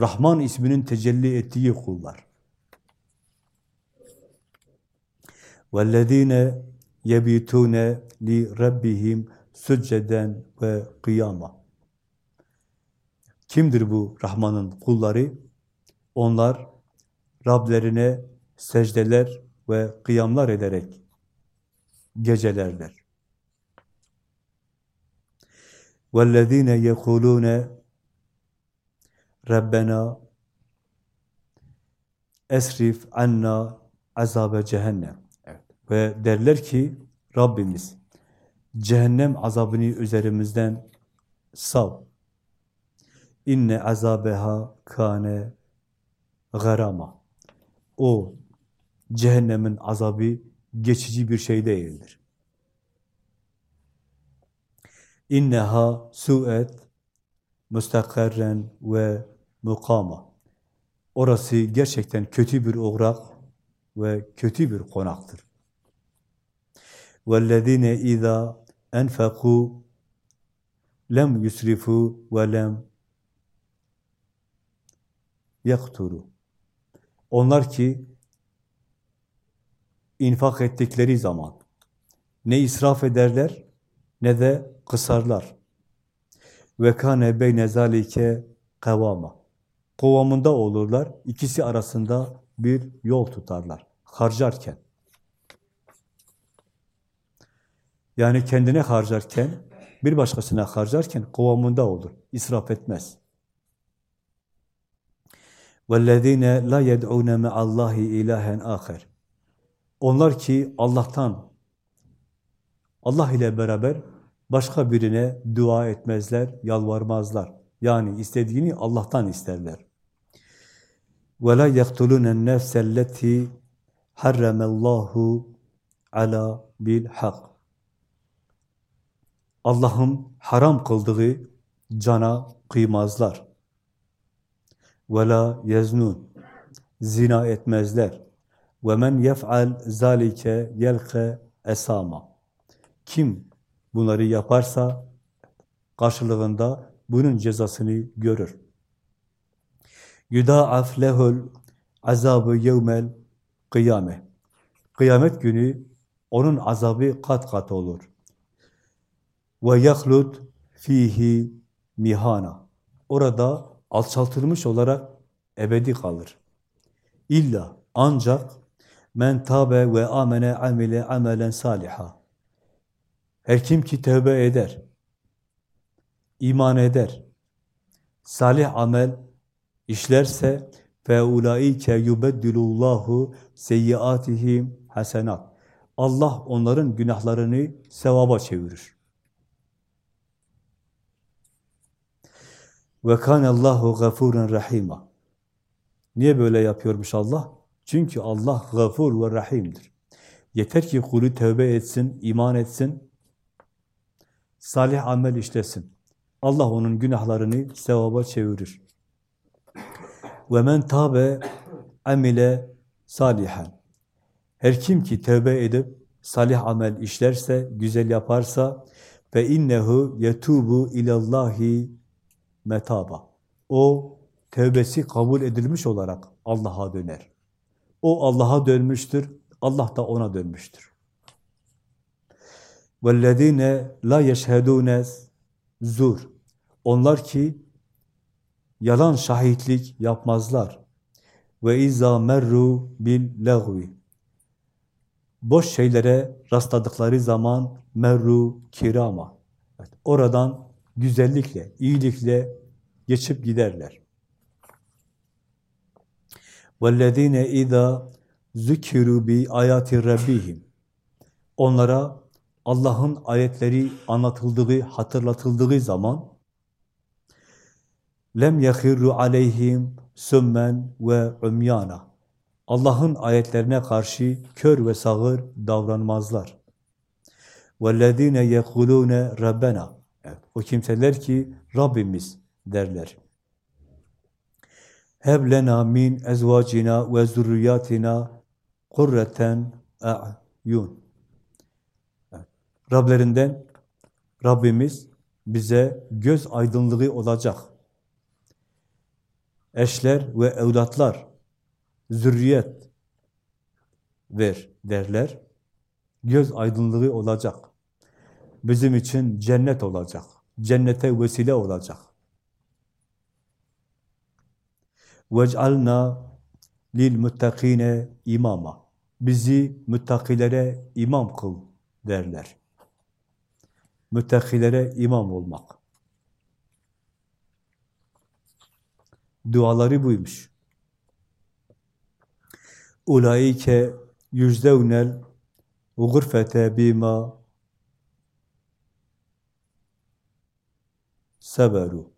Speaker 1: Rahman isminin tecelli ettiği kullar. وَالَّذ۪ينَ يَبِيتُونَ لِرَبِّهِمْ sücceden ve kıyama. Kimdir bu Rahman'ın kulları? Onlar Rablerine secdeler ve kıyamlar ederek gecelerler. وَالَّذ۪ينَ يَقُولُونَ Rabbena esrif anna azabe cehennem. Evet. Ve derler ki Rabbimiz cehennem azabını üzerimizden sav. İnne azabeha kane garama. O cehennemin azabı geçici bir şey değildir. İnneha suet müstakarren ve mukama. Orası gerçekten kötü bir uğrak ve kötü bir konaktır. وَالَّذ۪ينَ اِذَا اَنْفَقُوا lem yusrifu ve lem yakturu. Onlar ki infak ettikleri zaman ne israf ederler ne de kısarlar. Ve kâne beyne zâlike kavama. Kovamında olurlar. İkisi arasında bir yol tutarlar. Harcarken. Yani kendine harcarken, bir başkasına harcarken kovamında olur. İsraf etmez. وَالَّذ۪ينَ لَا يَدْعُونَ مَعَ اللّٰهِ اِلَٰهًا آخر. Onlar ki Allah'tan, Allah ile beraber başka birine dua etmezler, yalvarmazlar. Yani istediğini Allah'tan isterler. وَلَا يَقْتُلُونَ النَّفْسَ الَّتِي حَرَّمَ اللّٰهُ عَلَى بِالْحَقِّ Allah'ın haram kıldığı cana kıymazlar. ve la yeznun. Zina etmezler. Ve men yef'al zalike yelke esama. Kim bunları yaparsa karşılığında bunun cezasını görür. Yudaaf lehul azabı yevmel kıyame. Kıyamet günü onun azabı kat kat olur. Ve yahlut fihi mihana. Orada alçaltılmış olarak ebedi kalır. İlla ancak men tabe ve amene amile amelen saliha. Her kim ki tövbe eder, iman eder, salih amel işlerse fe ulaike yubeddilullahu seyyiatihim hasenat. Allah onların günahlarını sevaba çevirir. Ve kanallahu gafurun rahima. Niye böyle yapıyormuş Allah? Çünkü Allah gafur ve rahimdir. Yeter ki kulu tövbe etsin, iman etsin, salih amel işlesin. Allah onun günahlarını sevaba çevirir. Ve men tabe amile salihan. Her kim ki tövbe edip salih amel işlerse, güzel yaparsa ve innehu yetubu ilallahi metaba. O tövbesi kabul edilmiş olarak Allah'a döner. O Allah'a dönmüştür, Allah da ona dönmüştür. وَالَّذ۪ينَ la يَشْهَدُونَ zur. Onlar ki yalan şahitlik yapmazlar. Ve izâ merru bil lagwi. Boş şeylere rastladıkları zaman merru kirama. Evet, oradan güzellikle, iyilikle geçip giderler. وَالَّذ۪ينَ اِذَا zükiru bi ayati rabbihim. Onlara Allah'ın ayetleri anlatıldığı, hatırlatıldığı zaman lem yahirru aleyhim summen ve umyana. Allah'ın ayetlerine karşı kör ve sağır davranmazlar. وَالَّذ۪ينَ يَقُولُونَ رَبَّنَا evet, O kimseler ki Rabbimiz derler. Heb lena min ezvacina ve zurriyatina kurreten a'yun. Rablerinden Rabbimiz bize göz aydınlığı olacak. Eşler ve evlatlar, zürriyet ver derler. Göz aydınlığı olacak Bizim için cennet olacak. Cennete vesile olacak. وَجْعَلْنَا lil muttakine imama. Bizi müttakilere imam kıl derler. Müttakilere imam olmak. Duaları buymuş. Ulaike yüzdevnel gurfete bima seberu.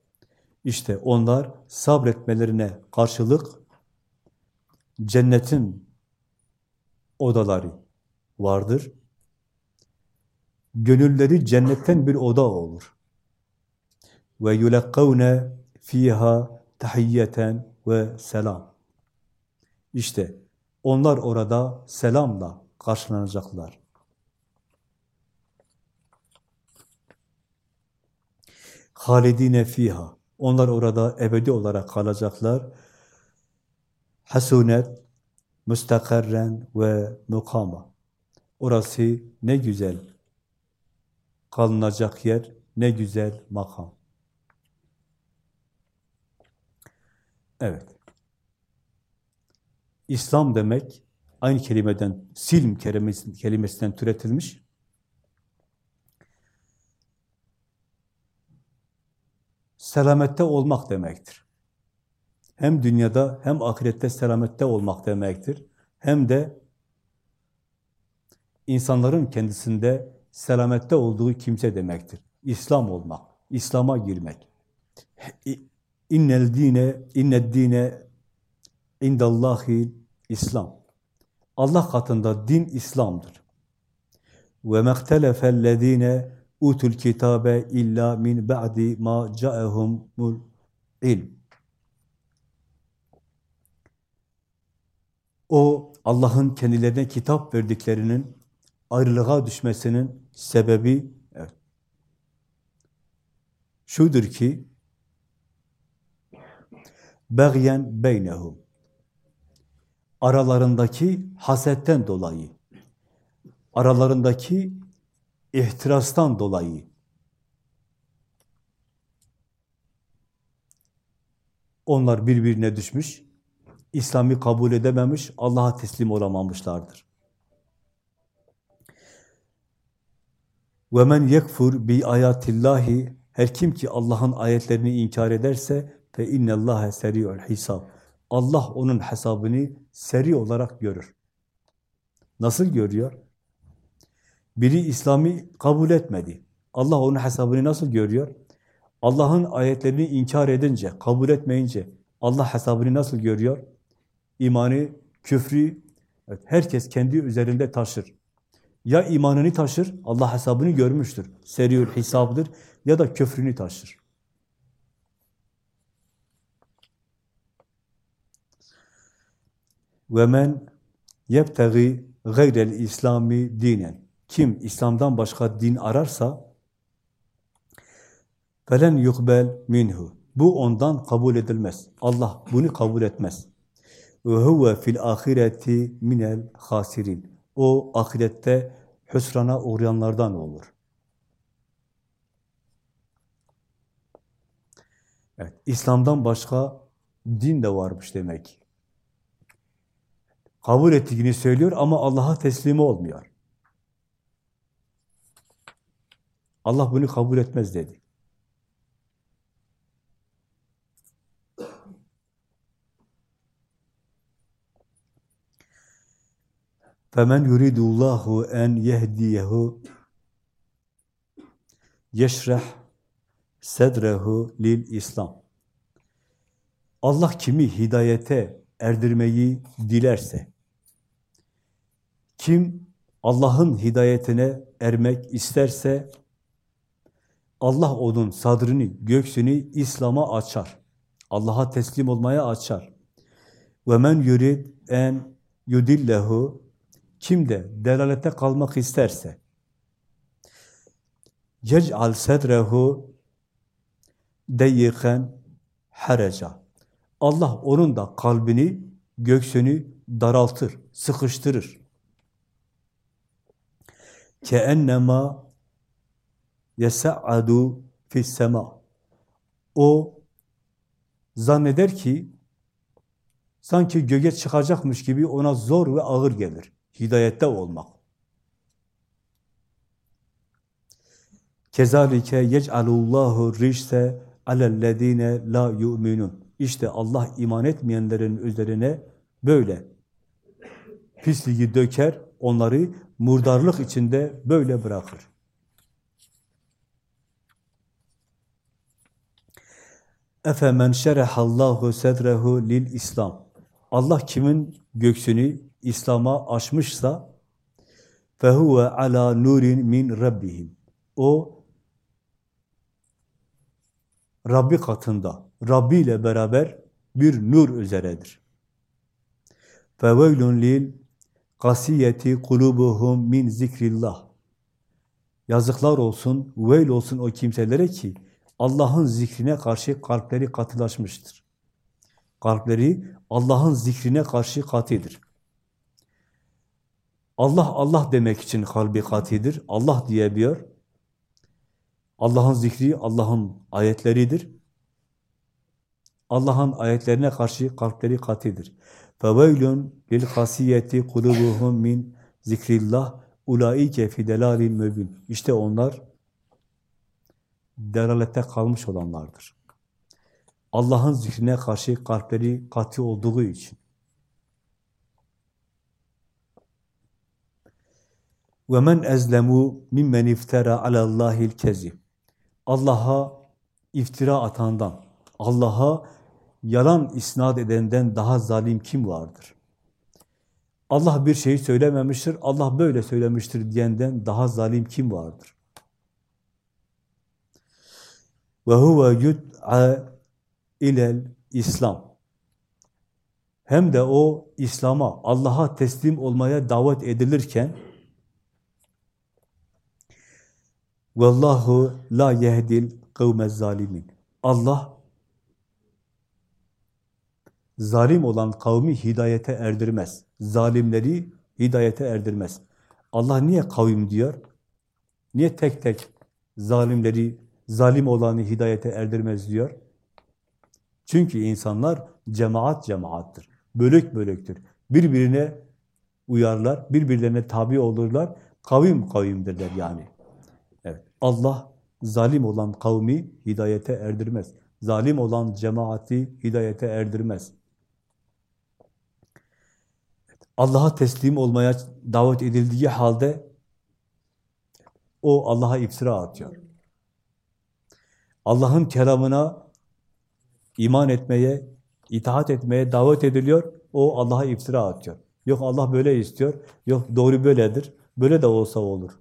Speaker 1: İşte onlar sabretmelerine karşılık cennetin odaları vardır. Gönülleri cennetten bir oda olur. Ve yulekkavne fiha tahiyyeten ve selam. İşte onlar orada selamla karşılanacaklar. Halidine fiha. Onlar orada ebedi olarak kalacaklar. Hasunet, müstakarren ve mukama. Orası ne güzel kalınacak yer, ne güzel makam. Evet. İslam demek aynı kelimeden, silm kelimesinden türetilmiş. Selamette olmak demektir. Hem dünyada hem ahirette selamette olmak demektir. Hem de insanların kendisinde selamette olduğu kimse demektir. İslam olmak, İslam'a girmek. İnnel dine, inned dine indallahi İslam. Allah katında din İslam'dır. Ve mehtelefellezine utul kitabe illa min ba'di ma ca'ehumul ilm. O Allah'ın kendilerine kitap verdiklerinin ayrılığa düşmesinin sebebi evet, şudur ki bagyen beynehum aralarındaki hasetten dolayı aralarındaki ihtirastan dolayı onlar birbirine düşmüş, İslam'ı kabul edememiş, Allah'a teslim olamamışlardır. وَمَنْ يَكْفُرْ بِآيَاتِ Her kim ki Allah'ın ayetlerini inkar ederse فَاِنَّ اللّٰهَ سَرِيعُ الْحِسَابِ Allah onun hesabını seri olarak görür. Nasıl görüyor? Biri İslam'ı kabul etmedi. Allah onun hesabını nasıl görüyor? Allah'ın ayetlerini inkar edince, kabul etmeyince Allah hesabını nasıl görüyor? İmanı, küfrü, evet, herkes kendi üzerinde taşır. Ya imanını taşır, Allah hesabını görmüştür. Seriül hesabıdır ya da küfrünü taşır. Ve men yebtegi gayrel İslami dinen. Kim İslam'dan başka din ararsa felen yukbel minhu. Bu ondan kabul edilmez. Allah bunu kabul etmez. Ve fil ahireti minel hasirin. O ahirette hüsrana uğrayanlardan olur. Evet, İslam'dan başka din de varmış demek. Kabul ettiğini söylüyor ama Allah'a teslim olmuyor. Allah bunu kabul etmez dedi. فَمَنْ يُرِيدُ اللّٰهُ اَنْ يَهْدِيَهُ يَشْرَحْ سَدْرَهُ لِلْاِسْلَامِ Allah kimi hidayete erdirmeyi dilerse, kim Allah'ın hidayetine ermek isterse, Allah onun sadrını, göksünü İslam'a açar. Allah'a teslim olmaya açar. Ve men yurid en yudillehu kim de delalete kalmak isterse yec'al sedrehu deyiken haraca. Allah onun da kalbini, göksünü daraltır, sıkıştırır. Keennema yesa'adu fissema. O zanneder ki Sanki göğe çıkacakmış gibi ona zor ve ağır gelir. Hidayette olmak. Kezalike yec'alullahu ricse alellezine la yu'minun. İşte Allah iman etmeyenlerin üzerine böyle pisliği döker, onları murdarlık içinde böyle bırakır. Efemen şerehallahu sedrehu lil İslam. Allah kimin göksünü İslam'a açmışsa fehuve ala nurin min rabbihim. O Rabbi katında, Rabbi ile beraber bir nur üzeredir. Feveylun lil kasiyeti kulubuhum min zikrillah. Yazıklar olsun, veil olsun o kimselere ki Allah'ın zikrine karşı kalpleri katılaşmıştır. Kalpleri Allah'ın zikrine karşı katidir. Allah Allah demek için kalbi katidir. Allah diyebiliyor. Allah'ın zikri Allah'ın ayetleridir. Allah'ın ayetlerine karşı kalpleri katidir. فَوَيْلٌ لِلْقَاسِيَّةِ قُلُوبُهُمْ min zikrillah ulaike fidelalin mübin. İşte onlar delalette kalmış olanlardır. Allah'ın zikrine karşı kalpleri katı olduğu için. وَمَنْ اَزْلَمُوا مِمَّنْ اِفْتَرَى عَلَى اللّٰهِ الْكَزِبِ Allah'a iftira atandan, Allah'a yalan isnat edenden daha zalim kim vardır? Allah bir şeyi söylememiştir, Allah böyle söylemiştir diyenden daha zalim kim vardır? Ve huve yud'a ilel İslam. Hem de o İslam'a, Allah'a teslim olmaya davet edilirken Vallahu la yehdil kavmez zalimin. Allah zalim olan kavmi hidayete erdirmez. Zalimleri hidayete erdirmez. Allah niye kavim diyor? Niye tek tek zalimleri, zalim olanı hidayete erdirmez diyor? Çünkü insanlar cemaat cemaattır. Bölük bölüktür. Birbirine uyarlar, birbirlerine tabi olurlar. Kavim kavimdirler yani. Evet. Allah zalim olan kavmi hidayete erdirmez. Zalim olan cemaati hidayete erdirmez. Allah'a teslim olmaya davet edildiği halde o Allah'a iftira atıyor. Allah'ın kelamına iman etmeye, itaat etmeye davet ediliyor, o Allah'a iftira atıyor. Yok Allah böyle istiyor, yok doğru böyledir, böyle de olsa olur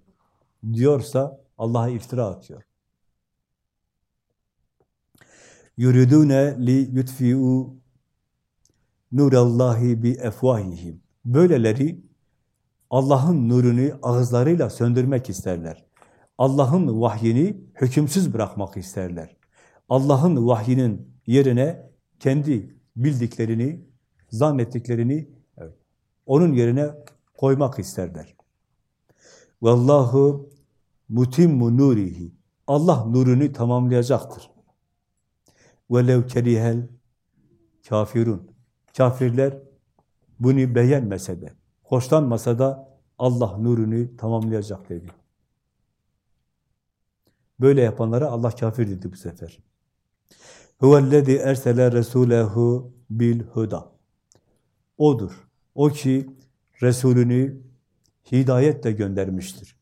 Speaker 1: diyorsa Allah'a iftira atıyor. yuridune li yutfi'u nurallahi bi efvahihim. Böyleleri Allah'ın nurunu ağızlarıyla söndürmek isterler. Allah'ın vahyini hükümsüz bırakmak isterler. Allah'ın vahyinin yerine kendi bildiklerini, zannettiklerini onun yerine koymak isterler. Vallahu mutimmu nurihi. Allah nurunu tamamlayacaktır. Velev kerihel kafirun. Kafirler bunu beğenmese de, hoşlanmasa da Allah nurunu tamamlayacak dedi. Böyle yapanlara Allah kafir dedi bu sefer. Huvellezî ersele resûlehu bil huda. Odur. O ki Resulünü hidayetle göndermiştir.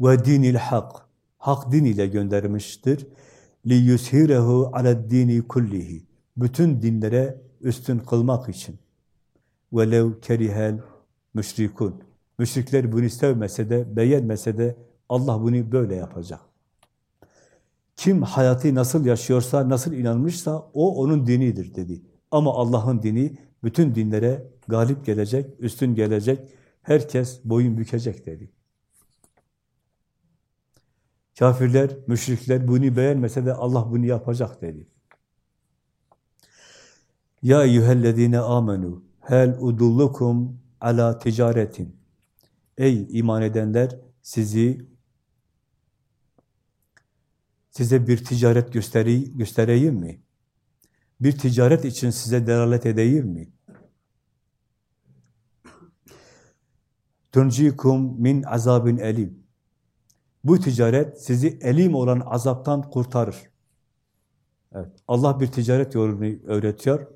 Speaker 1: Ve dinil hak. Hak din ile göndermiştir. Li yushirehu ala dini kullihi. Bütün dinlere üstün kılmak için. Velev kerihel müşrikun. Müşrikler bunu sevmese de, beğenmese de Allah bunu böyle yapacak. Kim hayatı nasıl yaşıyorsa, nasıl inanmışsa o onun dinidir dedi. Ama Allah'ın dini bütün dinlere galip gelecek, üstün gelecek, herkes boyun bükecek dedi. Kafirler, müşrikler bunu beğenmese de Allah bunu yapacak dedi. Ya eyyühellezine amenu hel udullukum ala ticaretin. Ey iman edenler sizi size bir ticaret göstereyim mi? bir ticaret için size delalet edeyim mi? Tuncikum min azabin elim. Bu ticaret sizi elim olan azaptan kurtarır. Evet, Allah bir ticaret yolunu öğretiyor.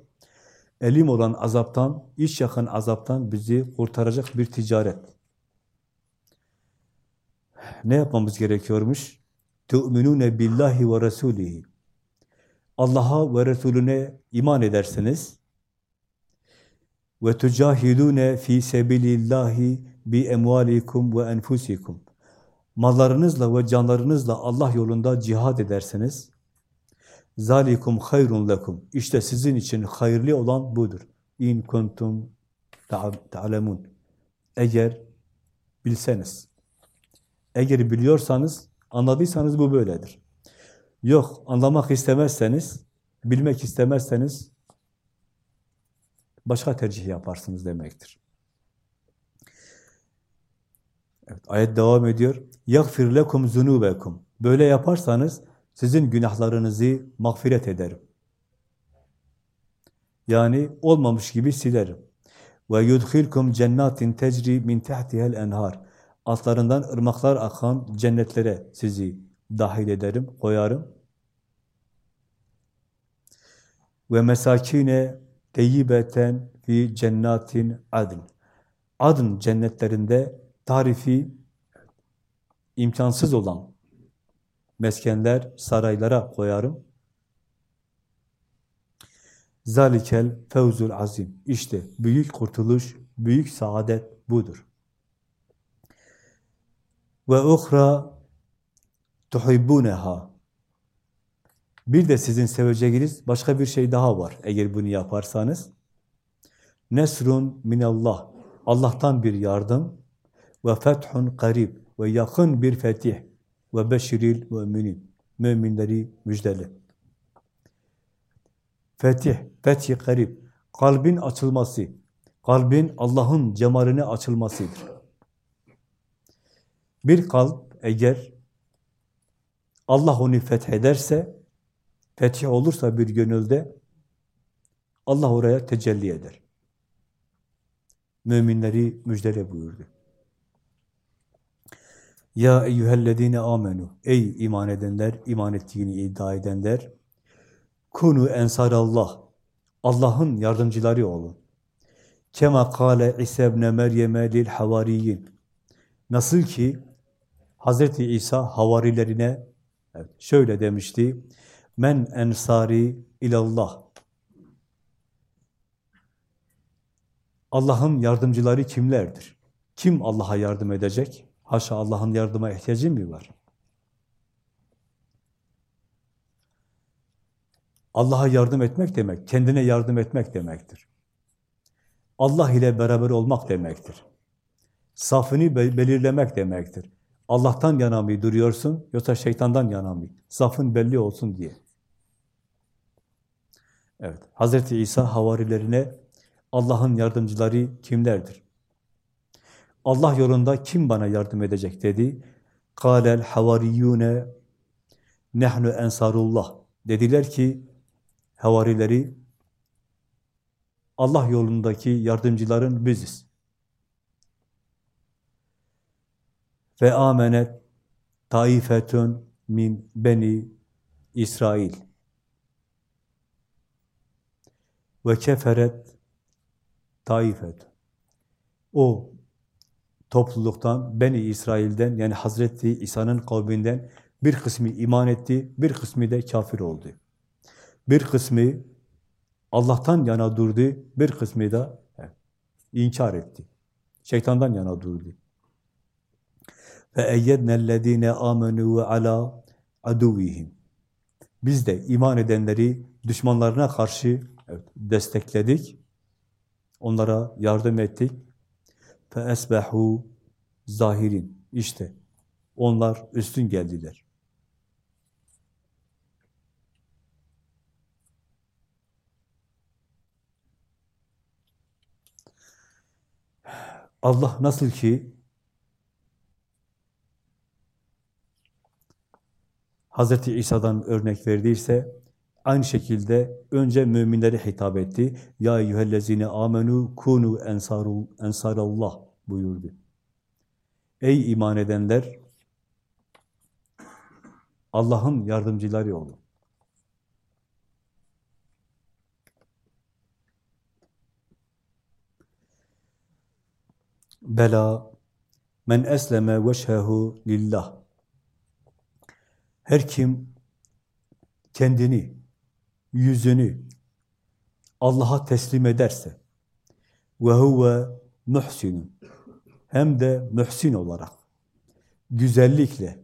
Speaker 1: Elim olan azaptan, iş yakın azaptan bizi kurtaracak bir ticaret. Ne yapmamız gerekiyormuş? Billahi ve rasulihi. Allah'a ve Resulüne iman edersiniz. Tucahidune fi bi emvalikum ve enfusikum. Mallarınızla ve canlarınızla Allah yolunda cihad edersiniz. Zalikum hayrun lekum. İşte sizin için hayırlı olan budur. İn kuntum ta'lemun. Eğer bilseniz. Eğer biliyorsanız, anladıysanız bu böyledir. Yok, anlamak istemezseniz, bilmek istemezseniz başka tercih yaparsınız demektir. Evet, ayet devam ediyor. يَغْفِرْ لَكُمْ زُنُوبَكُمْ Böyle yaparsanız sizin günahlarınızı mağfiret ederim. Yani olmamış gibi silerim. Ve yudkhilkum cennatin tecri min tahtiha'l enhar. Altlarından ırmaklar akan cennetlere sizi dahil ederim, koyarım. Ve mesakine teyyibeten fi cennatin adn. Adn cennetlerinde tarifi imkansız olan meskenler, saraylara koyarım. Zalikel fevzul azim. İşte büyük kurtuluş, büyük saadet budur. Ve uhra tuhibbuneha. Bir de sizin seveceğiniz başka bir şey daha var eğer bunu yaparsanız. Nesrun minallah. Allah'tan bir yardım ve fethun karib ve yakın bir fetih ve beşiril müminin. Müminleri müjdeli. Fetih, fetih karib. Kalbin açılması, kalbin Allah'ın cemaline açılmasıdır. Bir kalp eğer Allah onu fethederse, fetih olursa bir gönülde, Allah oraya tecelli eder. Müminleri müjdele buyurdu. Ya eyyühellezine amenu. Ey iman edenler, iman ettiğini iddia edenler. Kunu ensarallah. Allah'ın yardımcıları olun. Kema kâle İsa ibn Meryem'e lil havariyin. Nasıl ki Hazreti İsa havarilerine şöyle demişti. Men ensari ilallah. Allah'ın yardımcıları kimlerdir? Kim Allah'a yardım edecek? Haşa Allah'ın yardıma ihtiyacı mı var? Allah'a yardım etmek demek, kendine yardım etmek demektir. Allah ile beraber olmak demektir. Safını belirlemek demektir. Allah'tan yana mı duruyorsun, yoksa şeytandan yana mı? Safın belli olsun diye. Evet, Hazreti İsa havarilerine Allah'ın yardımcıları kimlerdir? Allah yolunda kim bana yardım edecek dedi. Kâlel havariyyûne nehnu ensarullah. Dediler ki havarileri Allah yolundaki yardımcıların biziz. Ve amenet taifetun min beni İsrail. Ve keferet taifet. O topluluktan, Beni İsrail'den yani Hazreti İsa'nın kavminden bir kısmı iman etti, bir kısmı da kafir oldu. Bir kısmı Allah'tan yana durdu, bir kısmı da inkar etti. Şeytandan yana durdu. Ve eyyednellezine amenu ala aduvihim. Biz de iman edenleri düşmanlarına karşı evet, destekledik. Onlara yardım ettik. فَاَسْبَحُوا zahirin. İşte onlar üstün geldiler. Allah nasıl ki Hz. İsa'dan örnek verdiyse Aynı şekilde önce müminleri hitap etti. Ya eyyühellezine amenu kunu ensaru ensarallah buyurdu. Ey iman edenler Allah'ın yardımcıları olun. Bela men esleme veşhehu lillah. Her kim kendini, yüzünü Allah'a teslim ederse ve huve muhsinun hem de mühsin olarak güzellikle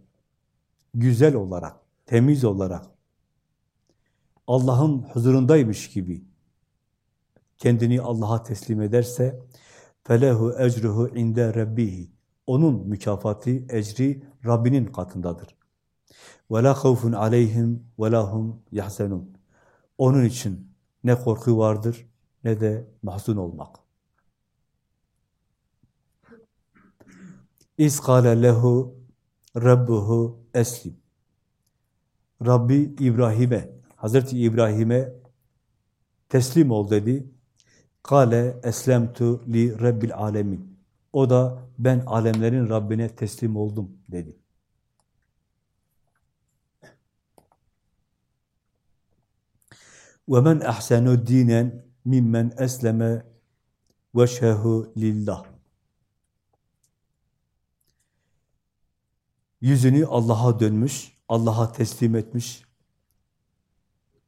Speaker 1: güzel olarak, temiz olarak Allah'ın huzurundaymış gibi kendini Allah'a teslim ederse felehu ecruhu inde rabbihi onun mükafatı, ecri Rabbinin katındadır. Havfun aleyhim ve la hum yahzenun. Onun için ne korku vardır ne de mahzun olmak. İz kâle lehu rabbuhu eslim. Rabbi İbrahim'e, Hazreti İbrahim'e teslim ol dedi. Kale eslemtu li rabbil alemin. O da ben alemlerin Rabbine teslim oldum dedi. وَمَنْ اَحْسَنُ دِينًا مِمَّنْ اَسْلَمَ وَشْهَهُ لِلّٰهِ Yüzünü Allah'a dönmüş, Allah'a teslim etmiş,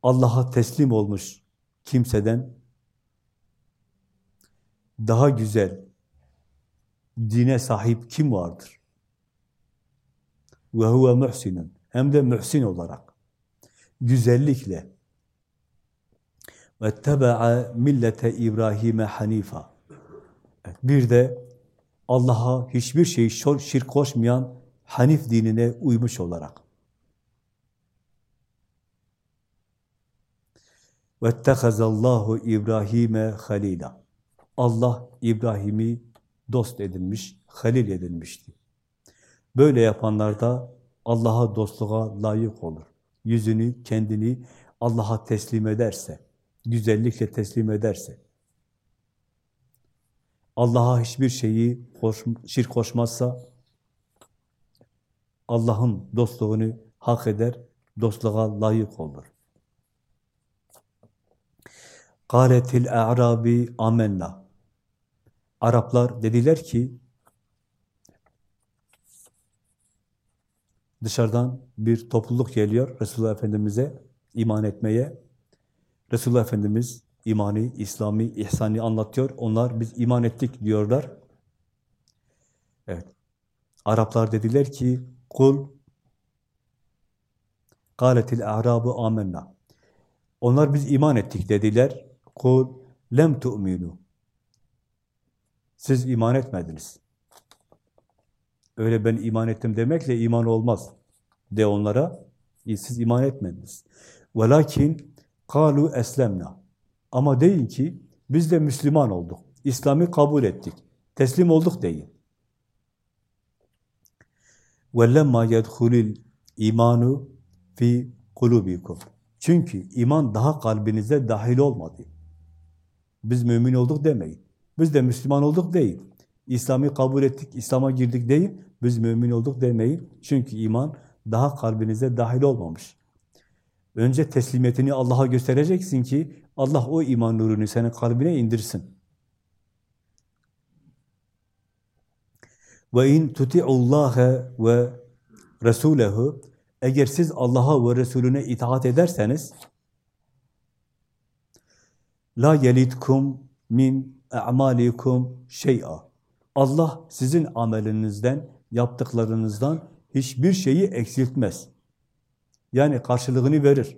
Speaker 1: Allah'a teslim olmuş kimseden daha güzel dine sahip kim vardır? Ve huve muhsinun. Hem de mühsin olarak. Güzellikle. Ve teba'a millete İbrahim'e hanifa. Bir de Allah'a hiçbir şey şirk koşmayan Hanif dinine uymuş olarak. وَاتَّخَذَ İbrahim'e halila. Allah İbrahim'i dost edinmiş, halil edinmişti. Böyle yapanlar da Allah'a dostluğa layık olur. Yüzünü, kendini Allah'a teslim ederse, güzellikle teslim ederse, Allah'a hiçbir şeyi koş, şirk koşmazsa, Allah'ın dostluğunu hak eder, dostluğa layık olur. Kâletil e'râbi amenna. Araplar dediler ki, dışarıdan bir topluluk geliyor Resulullah Efendimiz'e iman etmeye. Resulullah Efendimiz imanı, İslami, ihsani anlatıyor. Onlar biz iman ettik diyorlar. Evet. Araplar dediler ki kul kâletil a'rabu amenna. Onlar biz iman ettik dediler. Kul lem tu'minu. Siz iman etmediniz. Öyle ben iman ettim demekle iman olmaz. De onlara, siz iman etmediniz. Velakin kalu eslemna. Ama deyin ki biz de Müslüman olduk. İslam'ı kabul ettik. Teslim olduk deyin. وَلَمَّا يَدْخُلِ imanu fi kulubikum. Çünkü iman daha kalbinize dahil olmadı. Biz mümin olduk demeyin. Biz de Müslüman olduk değil. İslam'ı kabul ettik, İslam'a girdik değil. Biz mümin olduk demeyin. Çünkü iman daha kalbinize dahil olmamış. Önce teslimiyetini Allah'a göstereceksin ki Allah o iman nurunu senin kalbine indirsin. Ve in tuti'ullaha ve Resulehu eğer siz Allah'a ve Resulüne itaat ederseniz la yelidkum min a'malikum şey'a. Allah sizin amelinizden, yaptıklarınızdan hiçbir şeyi eksiltmez. Yani karşılığını verir.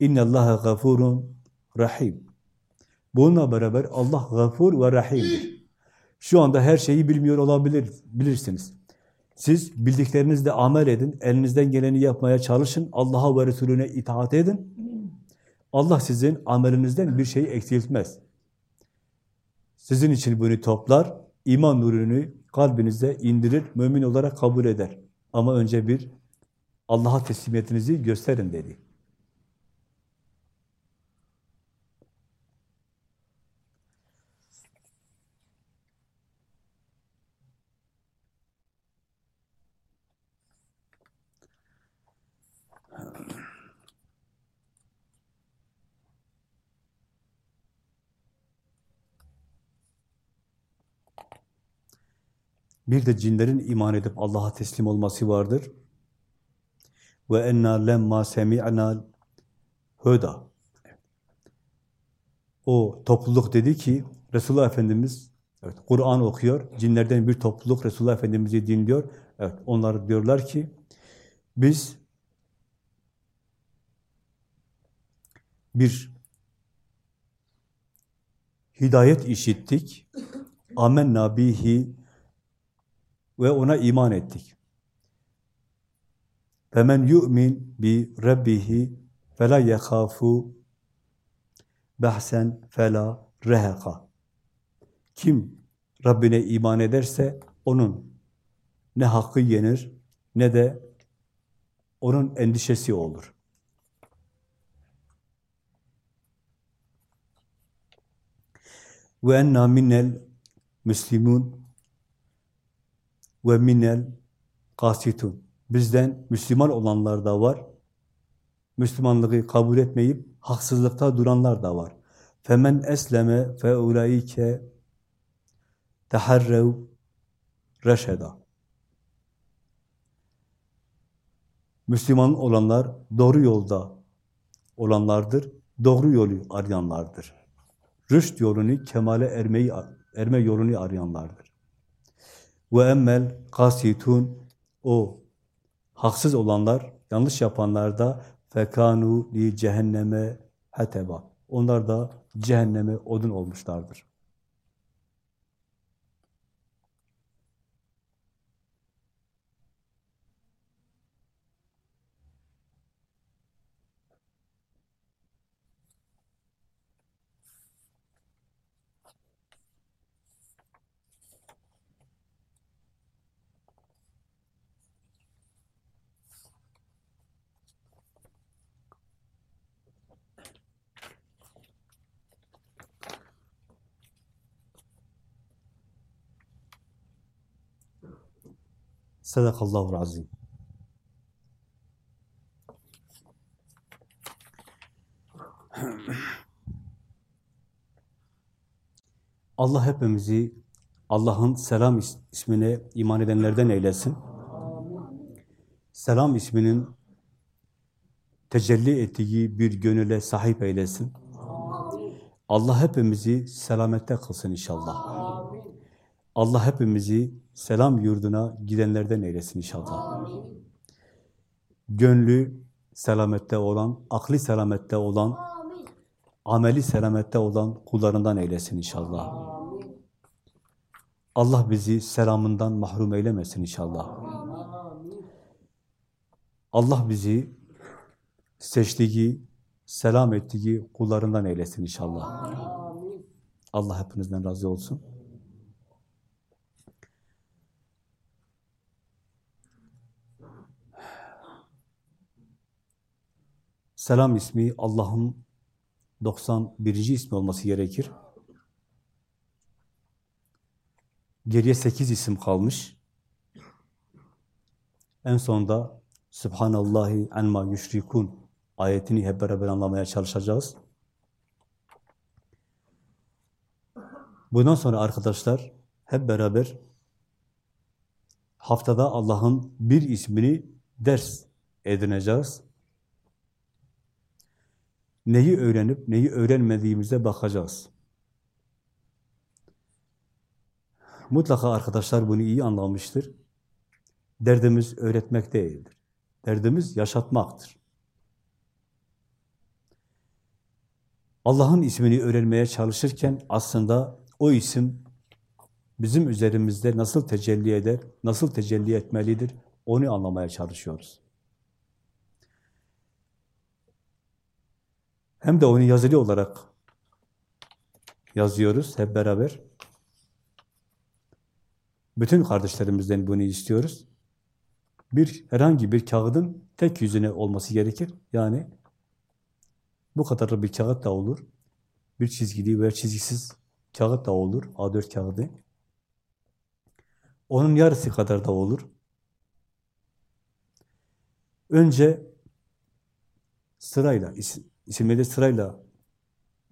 Speaker 1: İnne Allaha gafurun rahim. Bununla beraber Allah gafur ve rahimdir. Şu anda her şeyi bilmiyor olabilir, bilirsiniz. Siz bildiklerinizle amel edin, elinizden geleni yapmaya çalışın, Allah'a ve Resulüne itaat edin. Allah sizin amelinizden bir şeyi eksiltmez. Sizin için bunu toplar, iman nurunu kalbinize indirir, mümin olarak kabul eder. Ama önce bir Allah'a teslimiyetinizi gösterin dedi. Bir de cinlerin iman edip Allah'a teslim olması vardır. Ve enna lemma semi'na huda. O topluluk dedi ki Resulullah Efendimiz evet Kur'an okuyor. Cinlerden bir topluluk Resulullah Efendimiz'i dinliyor. Evet onlar diyorlar ki biz bir hidayet işittik. Amenna bihi ve ona iman ettik. Yu'min bi rabbihi fela yekhafu bahsen fela reheka. Kim Rabbine iman ederse onun ne hakkı yenir ne de onun endişesi olur. Ve enna minnel müslimun ve minel kasitun. Bizden Müslüman olanlar da var. Müslümanlığı kabul etmeyip haksızlıkta duranlar da var. Femen esleme fe ulaike teharrev reşeda. Müslüman olanlar doğru yolda olanlardır. Doğru yolu arayanlardır. Rüşt yolunu, kemale ermeyi, erme yolunu arayanlardır. Ve emmel kasitun o haksız olanlar, yanlış yapanlar da fekanu li cehenneme hateba. Onlar da cehenneme odun olmuşlardır. Sadakallahu azim. Allah hepimizi Allah'ın selam ismine iman edenlerden eylesin. Selam isminin tecelli ettiği bir gönüle sahip eylesin. Allah hepimizi selamette kılsın inşallah. Allah hepimizi selam yurduna gidenlerden eylesin inşallah. Gönlü selamette olan, akli selamette olan, ameli selamette olan kullarından eylesin inşallah. Allah bizi selamından mahrum eylemesin inşallah. Allah bizi seçtiği, selam ettiği kullarından eylesin inşallah. Allah hepinizden razı olsun. Selam ismi Allah'ın 91. ismi olması gerekir. Geriye 8 isim kalmış. En sonda Subhanallahi enma yüşrikun ayetini hep beraber anlamaya çalışacağız. Bundan sonra arkadaşlar hep beraber haftada Allah'ın bir ismini ders edineceğiz. Neyi öğrenip neyi öğrenmediğimize bakacağız. Mutlaka arkadaşlar bunu iyi anlamıştır. Derdimiz öğretmek değildir. Derdimiz yaşatmaktır. Allah'ın ismini öğrenmeye çalışırken aslında o isim bizim üzerimizde nasıl tecelli eder, nasıl tecelli etmelidir onu anlamaya çalışıyoruz. Hem de onu yazılı olarak yazıyoruz hep beraber. Bütün kardeşlerimizden bunu istiyoruz. Bir herhangi bir kağıdın tek yüzüne olması gerekir. Yani bu kadar bir kağıt da olur. Bir çizgili veya çizgisiz kağıt da olur. A4 kağıdı. Onun yarısı kadar da olur. Önce sırayla isimleri sırayla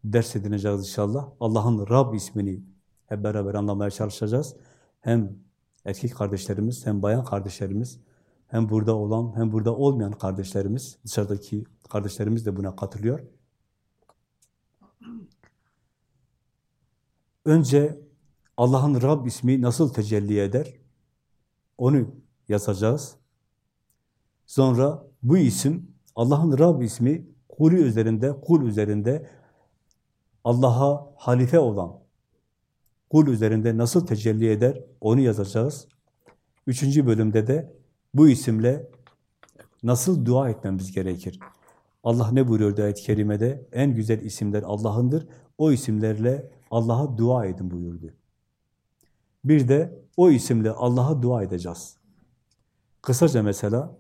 Speaker 1: ders edineceğiz inşallah. Allah'ın Rab ismini hep beraber anlamaya çalışacağız. Hem erkek kardeşlerimiz, hem bayan kardeşlerimiz, hem burada olan hem burada olmayan kardeşlerimiz, dışarıdaki kardeşlerimiz de buna katılıyor. Önce Allah'ın Rab ismi nasıl tecelli eder? Onu yazacağız. Sonra bu isim, Allah'ın Rab ismi kulü üzerinde, kul üzerinde Allah'a halife olan kul üzerinde nasıl tecelli eder onu yazacağız. Üçüncü bölümde de bu isimle nasıl dua etmemiz gerekir? Allah ne buyuruyor ayet-i kerimede? En güzel isimler Allah'ındır. O isimlerle Allah'a dua edin buyurdu. Bir de o isimle Allah'a dua edeceğiz. Kısaca mesela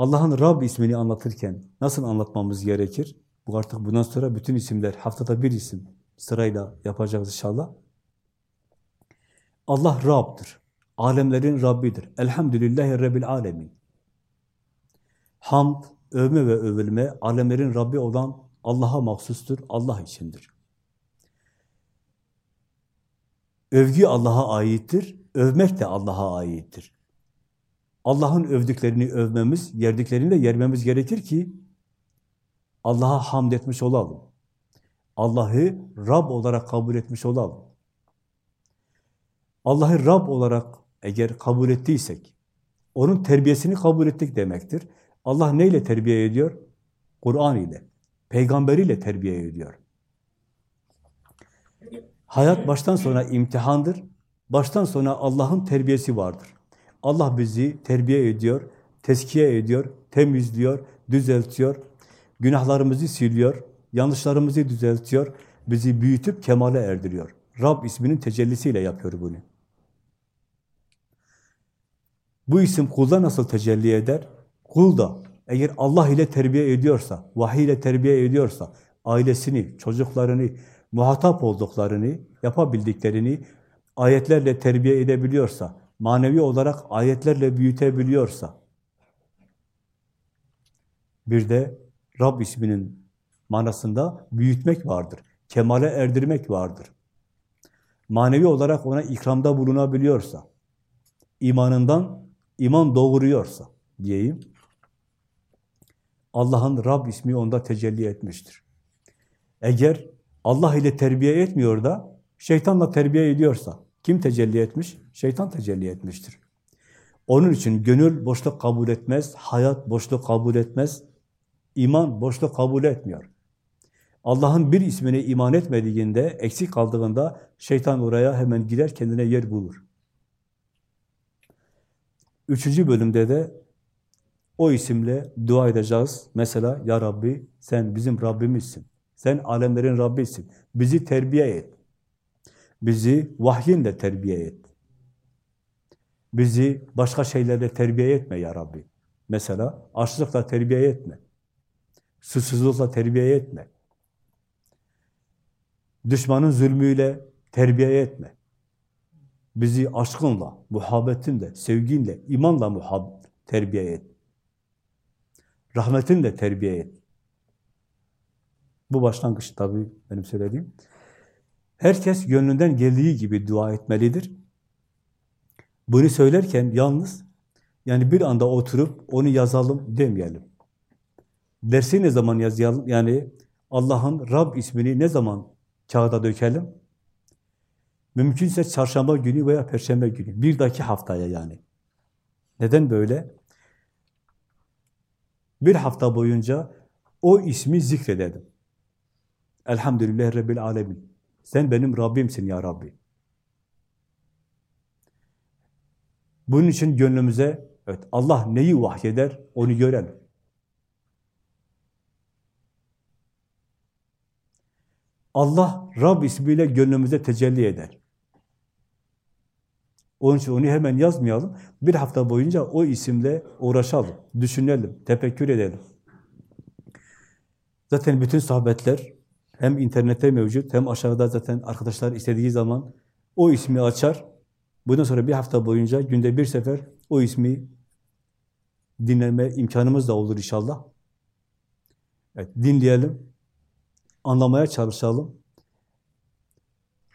Speaker 1: Allah'ın Rab ismini anlatırken nasıl anlatmamız gerekir? Bu artık bundan sonra bütün isimler, haftada bir isim sırayla yapacağız inşallah. Allah Rab'dır. Alemlerin Rabbidir. Elhamdülillahi Rabbil Alemin. Hamd, övme ve övülme, alemlerin Rabbi olan Allah'a mahsustur, Allah içindir. Övgü Allah'a aittir, övmek de Allah'a aittir. Allah'ın övdüklerini övmemiz, yerdiklerini de yermemiz gerekir ki Allah'a hamd etmiş olalım. Allah'ı Rab olarak kabul etmiş olalım. Allah'ı Rab olarak eğer kabul ettiysek, onun terbiyesini kabul ettik demektir. Allah neyle terbiye ediyor? Kur'an ile, peygamberiyle terbiye ediyor. Hayat baştan sona imtihandır. Baştan sona Allah'ın terbiyesi vardır. Allah bizi terbiye ediyor, teskiye ediyor, temizliyor, düzeltiyor, günahlarımızı siliyor, yanlışlarımızı düzeltiyor, bizi büyütüp kemale erdiriyor. Rab isminin tecellisiyle yapıyor bunu. Bu isim kulda nasıl tecelli eder? Kul da eğer Allah ile terbiye ediyorsa, vahiy ile terbiye ediyorsa, ailesini, çocuklarını, muhatap olduklarını, yapabildiklerini ayetlerle terbiye edebiliyorsa, manevi olarak ayetlerle büyütebiliyorsa, bir de Rab isminin manasında büyütmek vardır, kemale erdirmek vardır. Manevi olarak ona ikramda bulunabiliyorsa, imanından iman doğuruyorsa diyeyim, Allah'ın Rab ismi onda tecelli etmiştir. Eğer Allah ile terbiye etmiyor da şeytanla terbiye ediyorsa kim tecelli etmiş? Şeytan tecelli etmiştir. Onun için gönül boşluk kabul etmez, hayat boşluk kabul etmez, iman boşluk kabul etmiyor. Allah'ın bir ismine iman etmediğinde, eksik kaldığında şeytan oraya hemen gider, kendine yer bulur. Üçüncü bölümde de o isimle dua edeceğiz. Mesela, Ya Rabbi sen bizim Rabbimizsin. Sen alemlerin Rabbisin. Bizi terbiye et. Bizi vahyinle terbiye et. Bizi başka şeylerle terbiye etme ya Rabbi. Mesela açlıkla terbiye etme. Susuzlukla terbiye etme. Düşmanın zulmüyle terbiye etme. Bizi aşkınla, muhabbetinle, sevginle, imanla muhab terbiye et. Rahmetinle terbiye et. Bu başlangıç tabii benim söylediğim. Herkes gönlünden geldiği gibi dua etmelidir. Bunu söylerken yalnız, yani bir anda oturup onu yazalım demeyelim. Dersi ne zaman yazalım? Yani Allah'ın Rab ismini ne zaman kağıda dökelim? Mümkünse çarşamba günü veya perşembe günü. Bir dahaki haftaya yani. Neden böyle? Bir hafta boyunca o ismi zikredelim. Elhamdülillah Rabbil Alemin. Sen benim Rabbimsin ya Rabbi. Bunun için gönlümüze evet, Allah neyi vahyeder onu görelim. Allah Rab ismiyle gönlümüze tecelli eder. Onun için onu hemen yazmayalım. Bir hafta boyunca o isimle uğraşalım, düşünelim, tefekkür edelim. Zaten bütün sohbetler hem internette mevcut hem aşağıda zaten arkadaşlar istediği zaman o ismi açar. Bundan sonra bir hafta boyunca günde bir sefer o ismi dinleme imkanımız da olur inşallah. Evet, dinleyelim, anlamaya çalışalım.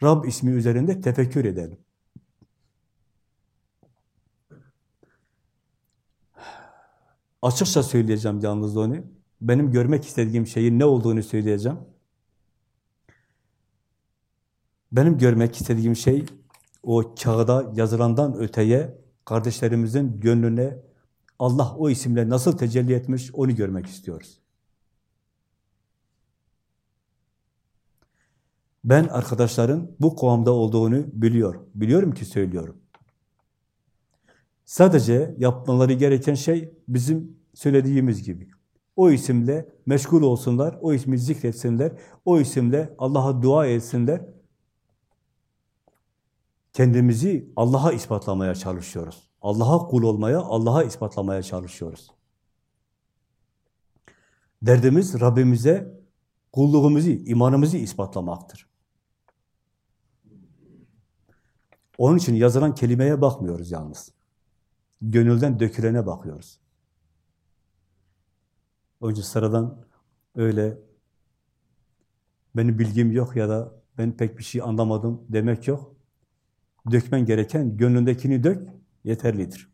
Speaker 1: Rab ismi üzerinde tefekkür edelim. Açıkça söyleyeceğim yalnız onu. Benim görmek istediğim şeyin ne olduğunu söyleyeceğim. Benim görmek istediğim şey o kağıda yazılandan öteye kardeşlerimizin gönlüne Allah o isimle nasıl tecelli etmiş onu görmek istiyoruz. Ben arkadaşların bu kavamda olduğunu biliyorum. Biliyorum ki söylüyorum. Sadece yapmaları gereken şey bizim söylediğimiz gibi. O isimle meşgul olsunlar, o ismi zikretsinler, o isimle Allah'a dua etsinler. Kendimizi Allah'a ispatlamaya çalışıyoruz. Allah'a kul olmaya, Allah'a ispatlamaya çalışıyoruz. Derdimiz Rabbimize kulluğumuzu, imanımızı ispatlamaktır. Onun için yazılan kelimeye bakmıyoruz yalnız. Gönülden dökülene bakıyoruz. İçin sıradan öyle benim bilgim yok ya da ben pek bir şey anlamadım demek yok. Dökmen gereken gönlündekini dök, yeterlidir.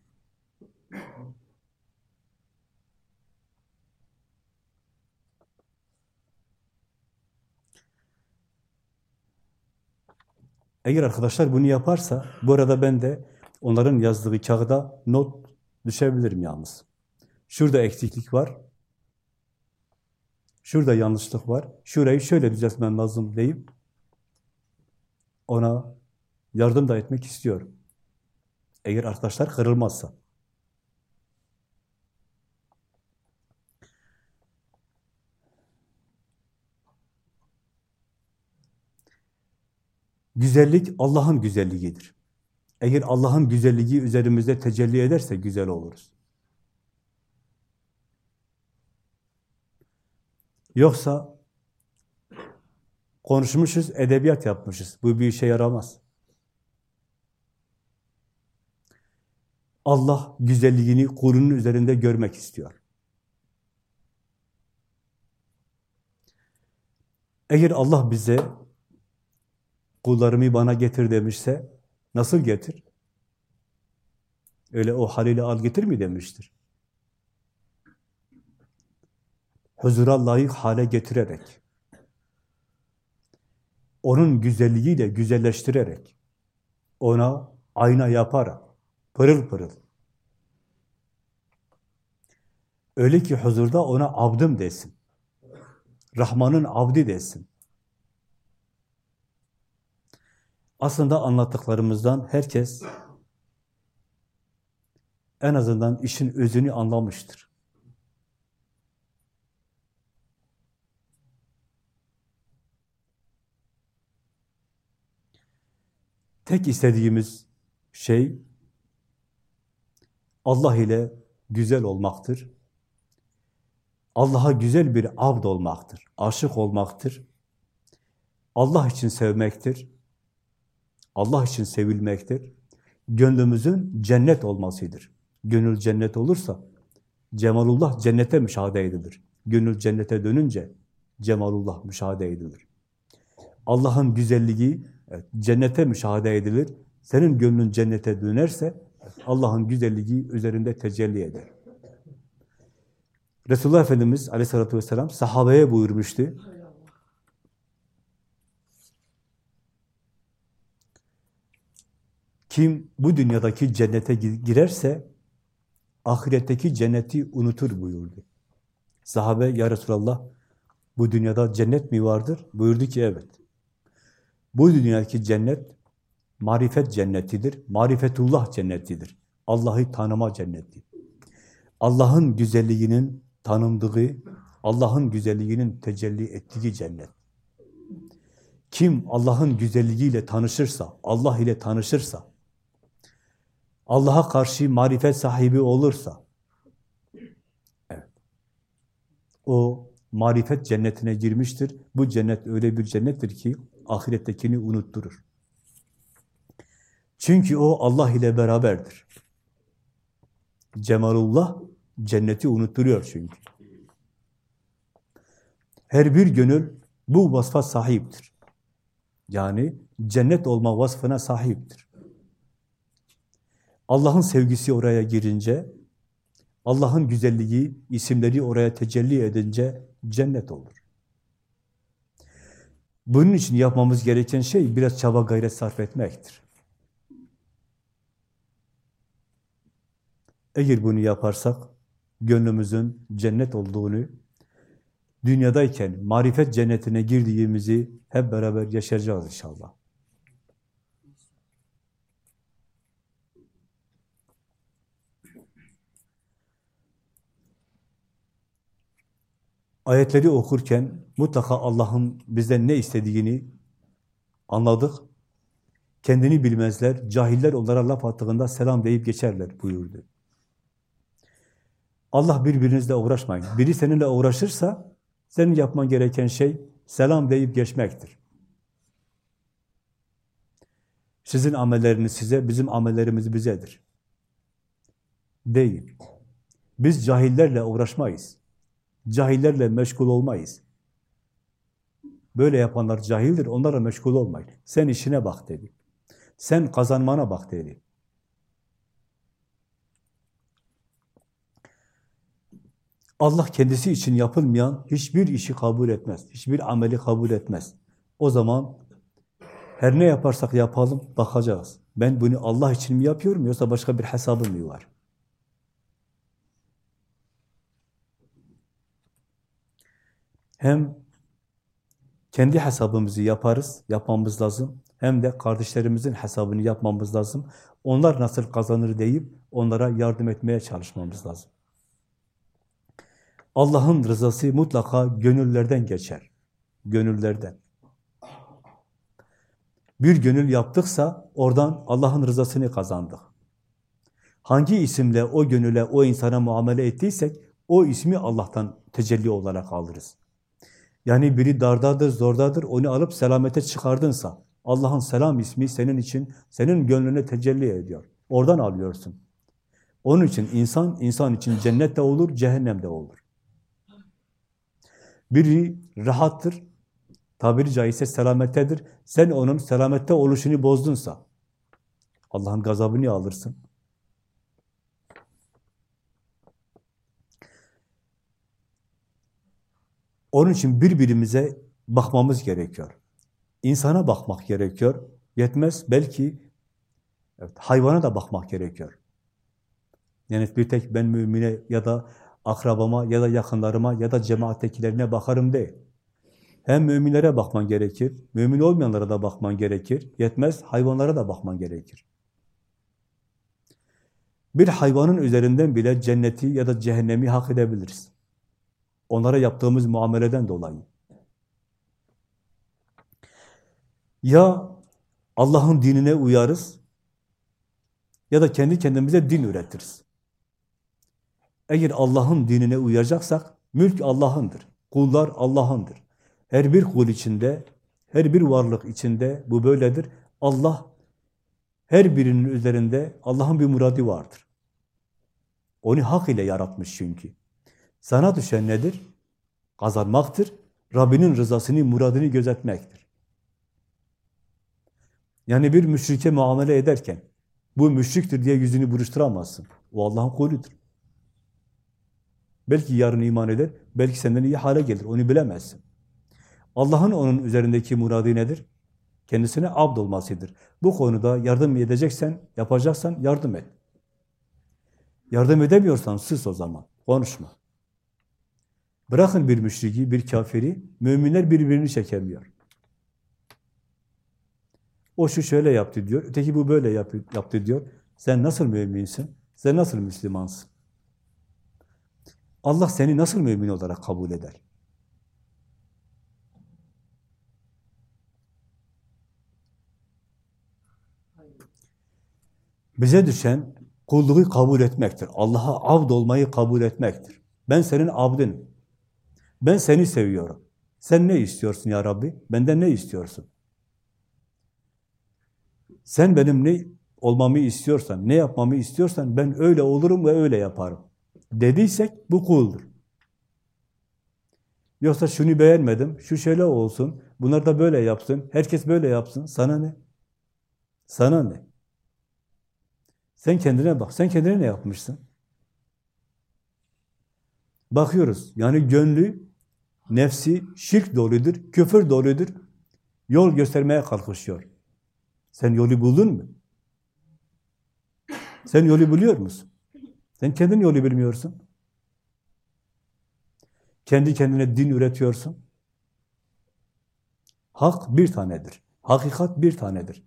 Speaker 1: Eğer arkadaşlar bunu yaparsa, bu arada ben de onların yazdığı kağıda not düşebilirim yalnız. Şurada eksiklik var, şurada yanlışlık var, şurayı şöyle düzeltmen lazım deyip ona yardım da etmek istiyorum. Eğer arkadaşlar kırılmazsa. Güzellik Allah'ın güzelliğidir. Eğer Allah'ın güzelliği üzerimizde tecelli ederse güzel oluruz. Yoksa konuşmuşuz, edebiyat yapmışız. Bu bir işe yaramaz. Allah güzelliğini kulunun üzerinde görmek istiyor. Eğer Allah bize kullarımı bana getir demişse nasıl getir? Öyle o haliyle al getir mi demiştir. Huzura layık hale getirerek, onun güzelliğiyle güzelleştirerek, ona ayna yaparak, pırıl pırıl. Öyle ki huzurda ona abdım desin. Rahman'ın abdi desin. Aslında anlattıklarımızdan herkes en azından işin özünü anlamıştır. Tek istediğimiz şey Allah ile güzel olmaktır. Allah'a güzel bir abd olmaktır, aşık olmaktır. Allah için sevmektir. Allah için sevilmektir. Gönlümüzün cennet olmasıdır. Gönül cennet olursa Cemalullah cennete müşahede edilir. Gönül cennete dönünce Cemalullah müşahede edilir. Allah'ın güzelliği evet, cennete müşahede edilir. Senin gönlün cennete dönerse Allah'ın güzelliği üzerinde tecelli eder. Resulullah Efendimiz aleyhissalatü vesselam sahabeye buyurmuştu. Kim bu dünyadaki cennete girerse ahiretteki cenneti unutur buyurdu. Sahabe ya Resulallah bu dünyada cennet mi vardır? Buyurdu ki evet. Bu dünyadaki cennet marifet cennetidir. Marifetullah cennetidir. Allah'ı tanıma cenneti. Allah'ın güzelliğinin tanındığı, Allah'ın güzelliğinin tecelli ettiği cennet. Kim Allah'ın güzelliğiyle tanışırsa, Allah ile tanışırsa, Allah'a karşı marifet sahibi olursa, evet, o marifet cennetine girmiştir. Bu cennet öyle bir cennettir ki ahirettekini unutturur. Çünkü o Allah ile beraberdir. Cemalullah cenneti unutturuyor çünkü. Her bir gönül bu vasfa sahiptir. Yani cennet olma vasfına sahiptir. Allah'ın sevgisi oraya girince, Allah'ın güzelliği, isimleri oraya tecelli edince cennet olur. Bunun için yapmamız gereken şey biraz çaba gayret sarf etmektir. Eğer bunu yaparsak, gönlümüzün cennet olduğunu, dünyadayken marifet cennetine girdiğimizi hep beraber yaşayacağız inşallah. Ayetleri okurken mutlaka Allah'ın bizden ne istediğini anladık. Kendini bilmezler, cahiller onlara laf attığında selam deyip geçerler buyurdu. Allah birbirinizle uğraşmayın. Biri seninle uğraşırsa senin yapman gereken şey selam deyip geçmektir. Sizin amelleriniz size, bizim amellerimiz bizedir. Değil. Biz cahillerle uğraşmayız. Cahillerle meşgul olmayız. Böyle yapanlar cahildir, onlarla meşgul olmayın. Sen işine bak dedi. Sen kazanmana bak dedi. Allah kendisi için yapılmayan hiçbir işi kabul etmez. Hiçbir ameli kabul etmez. O zaman her ne yaparsak yapalım bakacağız. Ben bunu Allah için mi yapıyorum yoksa başka bir hesabım mı var? Hem kendi hesabımızı yaparız, yapmamız lazım. Hem de kardeşlerimizin hesabını yapmamız lazım. Onlar nasıl kazanır deyip onlara yardım etmeye çalışmamız lazım. Allah'ın rızası mutlaka gönüllerden geçer. Gönüllerden. Bir gönül yaptıksa oradan Allah'ın rızasını kazandık. Hangi isimle o gönüle, o insana muamele ettiysek o ismi Allah'tan tecelli olarak alırız. Yani biri dardadır, zordadır, onu alıp selamete çıkardınsa, Allah'ın selam ismi senin için, senin gönlüne tecelli ediyor. Oradan alıyorsun. Onun için insan, insan için cennet de olur, cehennem de olur. Biri rahattır, tabiri caizse selamettedir. Sen onun selamette oluşunu bozdunsa, Allah'ın gazabını alırsın. Onun için birbirimize bakmamız gerekiyor. İnsana bakmak gerekiyor. Yetmez belki evet, hayvana da bakmak gerekiyor. Yani bir tek ben mümine ya da akrabama ya da yakınlarıma ya da cemaattekilerine bakarım değil. Hem müminlere bakman gerekir, mümin olmayanlara da bakman gerekir. Yetmez hayvanlara da bakman gerekir. Bir hayvanın üzerinden bile cenneti ya da cehennemi hak edebiliriz. Onlara yaptığımız muameleden dolayı. Ya Allah'ın dinine uyarız ya da kendi kendimize din üretiriz. Eğer Allah'ın dinine uyacaksak mülk Allah'ındır. Kullar Allah'ındır. Her bir kul içinde, her bir varlık içinde bu böyledir. Allah her birinin üzerinde Allah'ın bir muradı vardır. Onu hak ile yaratmış çünkü. Sana düşen nedir? Kazanmaktır. Rabbinin rızasını, muradını gözetmektir. Yani bir müşrike muamele ederken bu müşriktir diye yüzünü buruşturamazsın. O Allah'ın kuludur. Belki yarın iman eder, belki senden iyi hale gelir, onu bilemezsin. Allah'ın onun üzerindeki muradı nedir? Kendisine abd olmasıdır. Bu konuda yardım edeceksen, yapacaksan yardım et. Yardım edemiyorsan sus o zaman, konuşma. Bırakın bir müşriki, bir kafiri, müminler birbirini çekemiyor. O şu şöyle yaptı diyor, öteki bu böyle yaptı diyor. Sen nasıl müminsin? Sen nasıl Müslümansın? Allah seni nasıl mümin olarak kabul eder? Bize düşen kulluğu kabul etmektir. Allah'a abd olmayı kabul etmektir. Ben senin abdin. Ben seni seviyorum. Sen ne istiyorsun ya Rabbi? Benden ne istiyorsun? Sen benim ne olmamı istiyorsan, ne yapmamı istiyorsan ben öyle olurum ve öyle yaparım. Dediysek bu kuldur. Yoksa şunu beğenmedim, şu şöyle olsun, bunlar da böyle yapsın, herkes böyle yapsın. Sana ne? Sana ne? Sen kendine bak. Sen kendine ne yapmışsın? Bakıyoruz, yani gönlü, nefsi şirk doludur, küfür doludur. Yol göstermeye kalkışıyor. Sen yolu buldun mu? Sen yolu buluyor musun? Sen kendin yolu bilmiyorsun. Kendi kendine din üretiyorsun. Hak bir tanedir. Hakikat bir tanedir.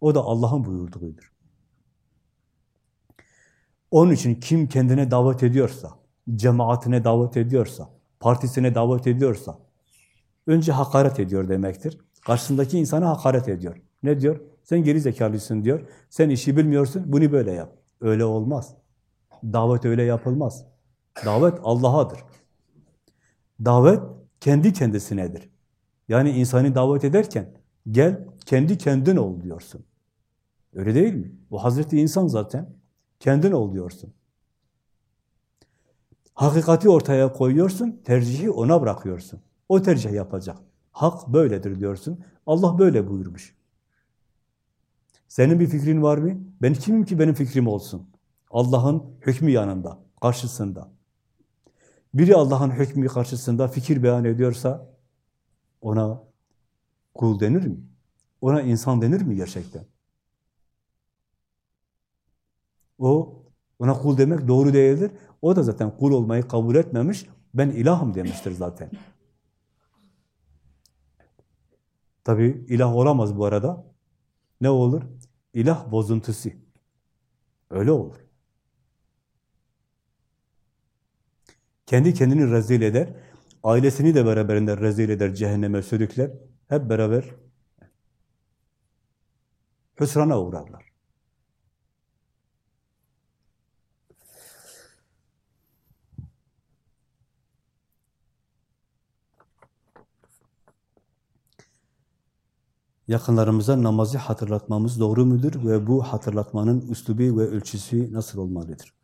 Speaker 1: O da Allah'ın buyurduğudur. Onun için kim kendine davet ediyorsa, cemaatine davet ediyorsa, partisine davet ediyorsa, önce hakaret ediyor demektir. Karşısındaki insana hakaret ediyor. Ne diyor? Sen geri zekalısın diyor. Sen işi bilmiyorsun, bunu böyle yap. Öyle olmaz. Davet öyle yapılmaz. Davet Allah'adır. Davet kendi kendisinedir. Yani insanı davet ederken gel kendi kendin ol diyorsun. Öyle değil mi? O Hazreti insan zaten. Kendin ol diyorsun. Hakikati ortaya koyuyorsun, tercihi ona bırakıyorsun. O tercih yapacak. Hak böyledir diyorsun. Allah böyle buyurmuş. Senin bir fikrin var mı? Ben kimim ki benim fikrim olsun? Allah'ın hükmü yanında, karşısında. Biri Allah'ın hükmü karşısında fikir beyan ediyorsa ona kul denir mi? Ona insan denir mi gerçekten? O, ona kul demek doğru değildir. O da zaten kul olmayı kabul etmemiş, ben ilahım demiştir zaten. Tabi ilah olamaz bu arada. Ne olur? İlah bozuntusu. Öyle olur. Kendi kendini rezil eder, ailesini de beraberinde rezil eder, cehenneme sürükler. Hep beraber hüsrana uğrarlar. Yakınlarımıza namazı hatırlatmamız doğru mudur ve bu hatırlatmanın üslubi ve ölçüsü nasıl olmalıdır?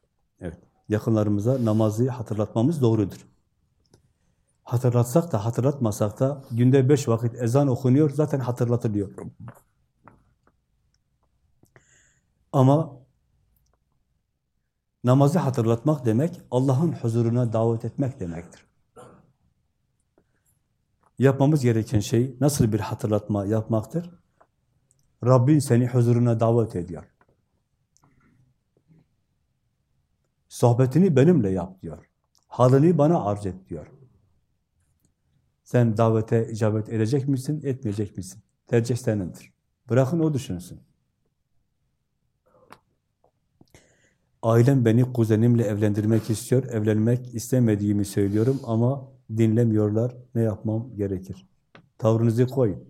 Speaker 1: Evet, yakınlarımıza namazı hatırlatmamız doğrudur. Hatırlatsak da hatırlatmasak da günde beş vakit ezan okunuyor, zaten hatırlatılıyor. Ama namazı hatırlatmak demek, Allah'ın huzuruna davet etmek demektir. Yapmamız gereken şey nasıl bir hatırlatma yapmaktır? Rabbin seni huzuruna davet ediyor. Sohbetini benimle yap diyor. Halini bana arz et diyor. Sen davete icabet edecek misin, etmeyecek misin? Tercih senindir. Bırakın o düşünsün. Ailem beni kuzenimle evlendirmek istiyor, evlenmek istemediğimi söylüyorum ama dinlemiyorlar. Ne yapmam gerekir? Tavrınızı koyun.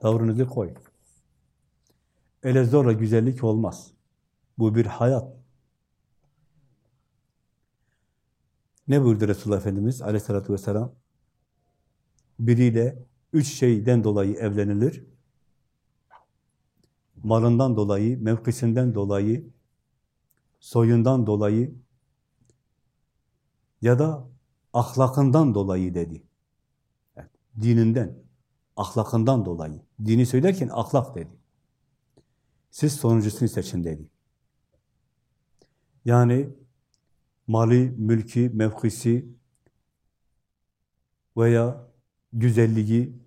Speaker 1: Tavrınızı koyun. Ele zorla güzellik olmaz. Bu bir hayat. Ne buyurdu Resulullah Efendimiz aleyhissalatü vesselam? Biriyle üç şeyden dolayı evlenilir. Malından dolayı, mevkisinden dolayı, soyundan dolayı, ya da ahlakından dolayı dedi. Yani dininden, ahlakından dolayı. Dini söylerken ahlak dedi. Siz sonuncusunu seçin dedi. Yani mali, mülki, mevkisi veya güzelliği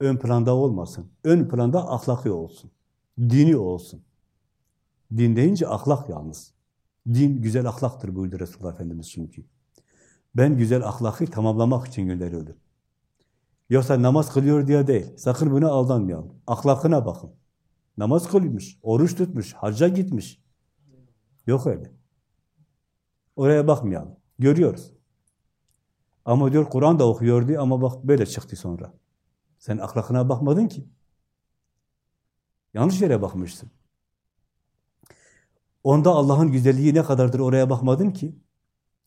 Speaker 1: ön planda olmasın. Ön planda ahlakı olsun. Dini olsun. Din deyince ahlak yalnız. Din güzel ahlaktır buyurdu Resulullah Efendimiz çünkü. Ben güzel ahlakı tamamlamak için gönderiyorum. Yoksa namaz kılıyor diye değil. Sakın buna aldanmayalım. Ahlakına bakın. Namaz kılmış, oruç tutmuş, hacca gitmiş. Yok öyle. Oraya bakmayalım. Görüyoruz. Ama diyor Kur'an da okuyordu ama bak böyle çıktı sonra. Sen ahlakına bakmadın ki. Yanlış yere bakmışsın. Onda Allah'ın güzelliği ne kadardır oraya bakmadın ki?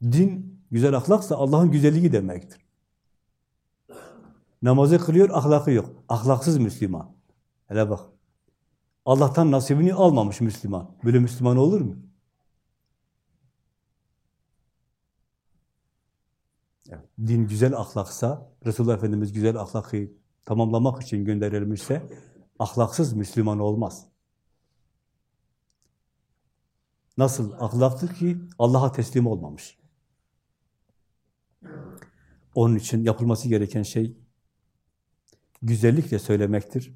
Speaker 1: Din, güzel ahlaksa Allah'ın güzelliği demektir. Namazı kılıyor, ahlakı yok. Ahlaksız Müslüman. Hele bak. Allah'tan nasibini almamış Müslüman. Böyle Müslüman olur mu? Din güzel ahlaksa, Resulullah Efendimiz güzel ahlakı tamamlamak için gönderilmişse, ahlaksız Müslüman olmaz. Nasıl ahlaktır ki Allah'a teslim olmamış. Onun için yapılması gereken şey güzellikle söylemektir.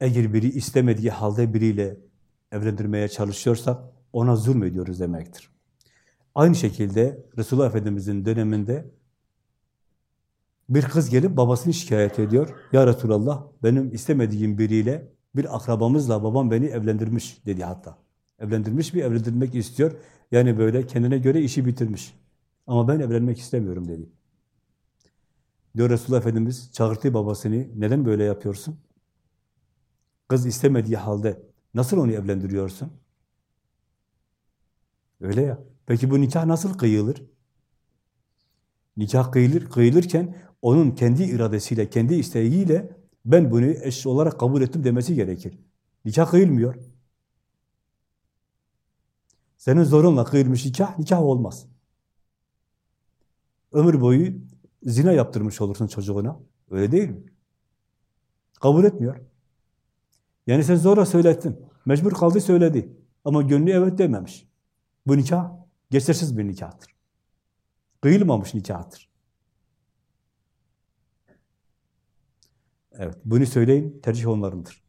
Speaker 1: Eğer biri istemediği halde biriyle evlendirmeye çalışıyorsak ona zulmediyoruz demektir. Aynı şekilde Resulullah Efendimiz'in döneminde bir kız gelip babasını şikayet ediyor. Ya Resulallah benim istemediğim biriyle bir akrabamızla babam beni evlendirmiş dedi hatta. Evlendirmiş mi? Evlendirmek istiyor. Yani böyle kendine göre işi bitirmiş. Ama ben evlenmek istemiyorum dedi. Diyor Resulullah Efendimiz çağırttı babasını. Neden böyle yapıyorsun? Kız istemediği halde nasıl onu evlendiriyorsun? Öyle ya. Peki bu nikah nasıl kıyılır? Nikah kıyılır, kıyılırken onun kendi iradesiyle, kendi isteğiyle ben bunu eş olarak kabul ettim demesi gerekir. Nikah kıyılmıyor. Senin zorunla kıyılmış nikah, nikah olmaz. Ömür boyu zina yaptırmış olursun çocuğuna. Öyle değil mi? Kabul etmiyor. Yani sen zorla söylettin. Mecbur kaldı söyledi. Ama gönlü evet dememiş. Bu nikah geçersiz bir nikahtır. Kıyılmamış nikahtır. Evet, bunu söyleyin, tercih onlarındır.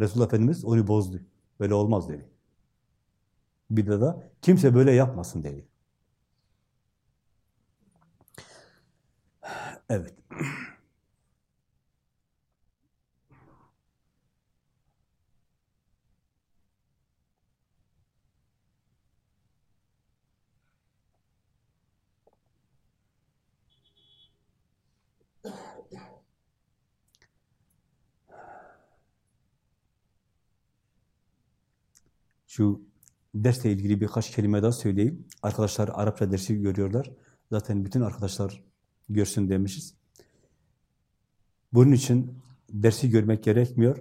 Speaker 1: Resulullah Efendimiz onu bozdu. Böyle olmaz dedi. Bir de da kimse böyle yapmasın dedi. Evet. Şu dersle ilgili birkaç kelime daha söyleyeyim. Arkadaşlar Arapça dersi görüyorlar. Zaten bütün arkadaşlar görsün demişiz. Bunun için dersi görmek gerekmiyor.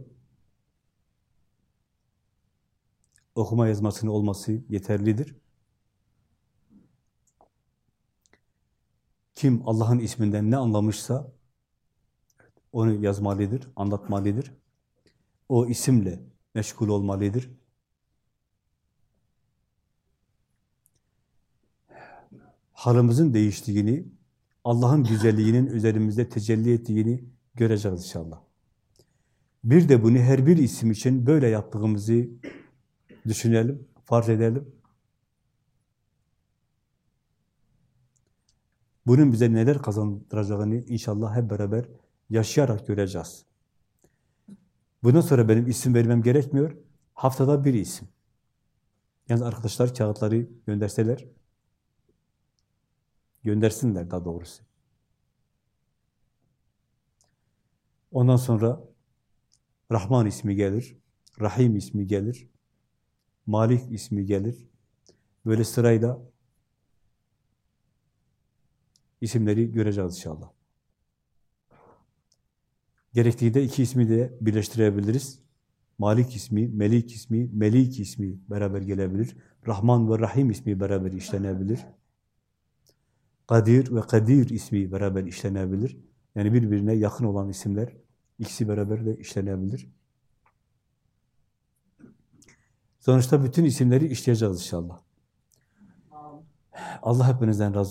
Speaker 1: Okuma yazmasının olması yeterlidir. Kim Allah'ın isminden ne anlamışsa onu yazmalıdır, anlatmalıdır. O isimle meşgul olmalıdır. Halımızın değiştiğini, Allah'ın güzelliğinin üzerimizde tecelli ettiğini göreceğiz inşallah. Bir de bunu her bir isim için böyle yaptığımızı düşünelim, farz edelim. Bunun bize neler kazandıracağını inşallah hep beraber yaşayarak göreceğiz. Bundan sonra benim isim vermem gerekmiyor. Haftada bir isim. Yani arkadaşlar kağıtları gönderseler, Göndersinler daha doğrusu. Ondan sonra Rahman ismi gelir, Rahim ismi gelir, Malik ismi gelir. Böyle sırayla isimleri göreceğiz inşallah. Gerektiği de iki ismi de birleştirebiliriz. Malik ismi, Melik ismi, Melik ismi beraber gelebilir. Rahman ve Rahim ismi beraber işlenebilir. Kadir ve Kadir ismi beraber işlenebilir. Yani birbirine yakın olan isimler ikisi beraber de işlenebilir. Sonuçta bütün isimleri işleyeceğiz inşallah. Allah hepinizden razı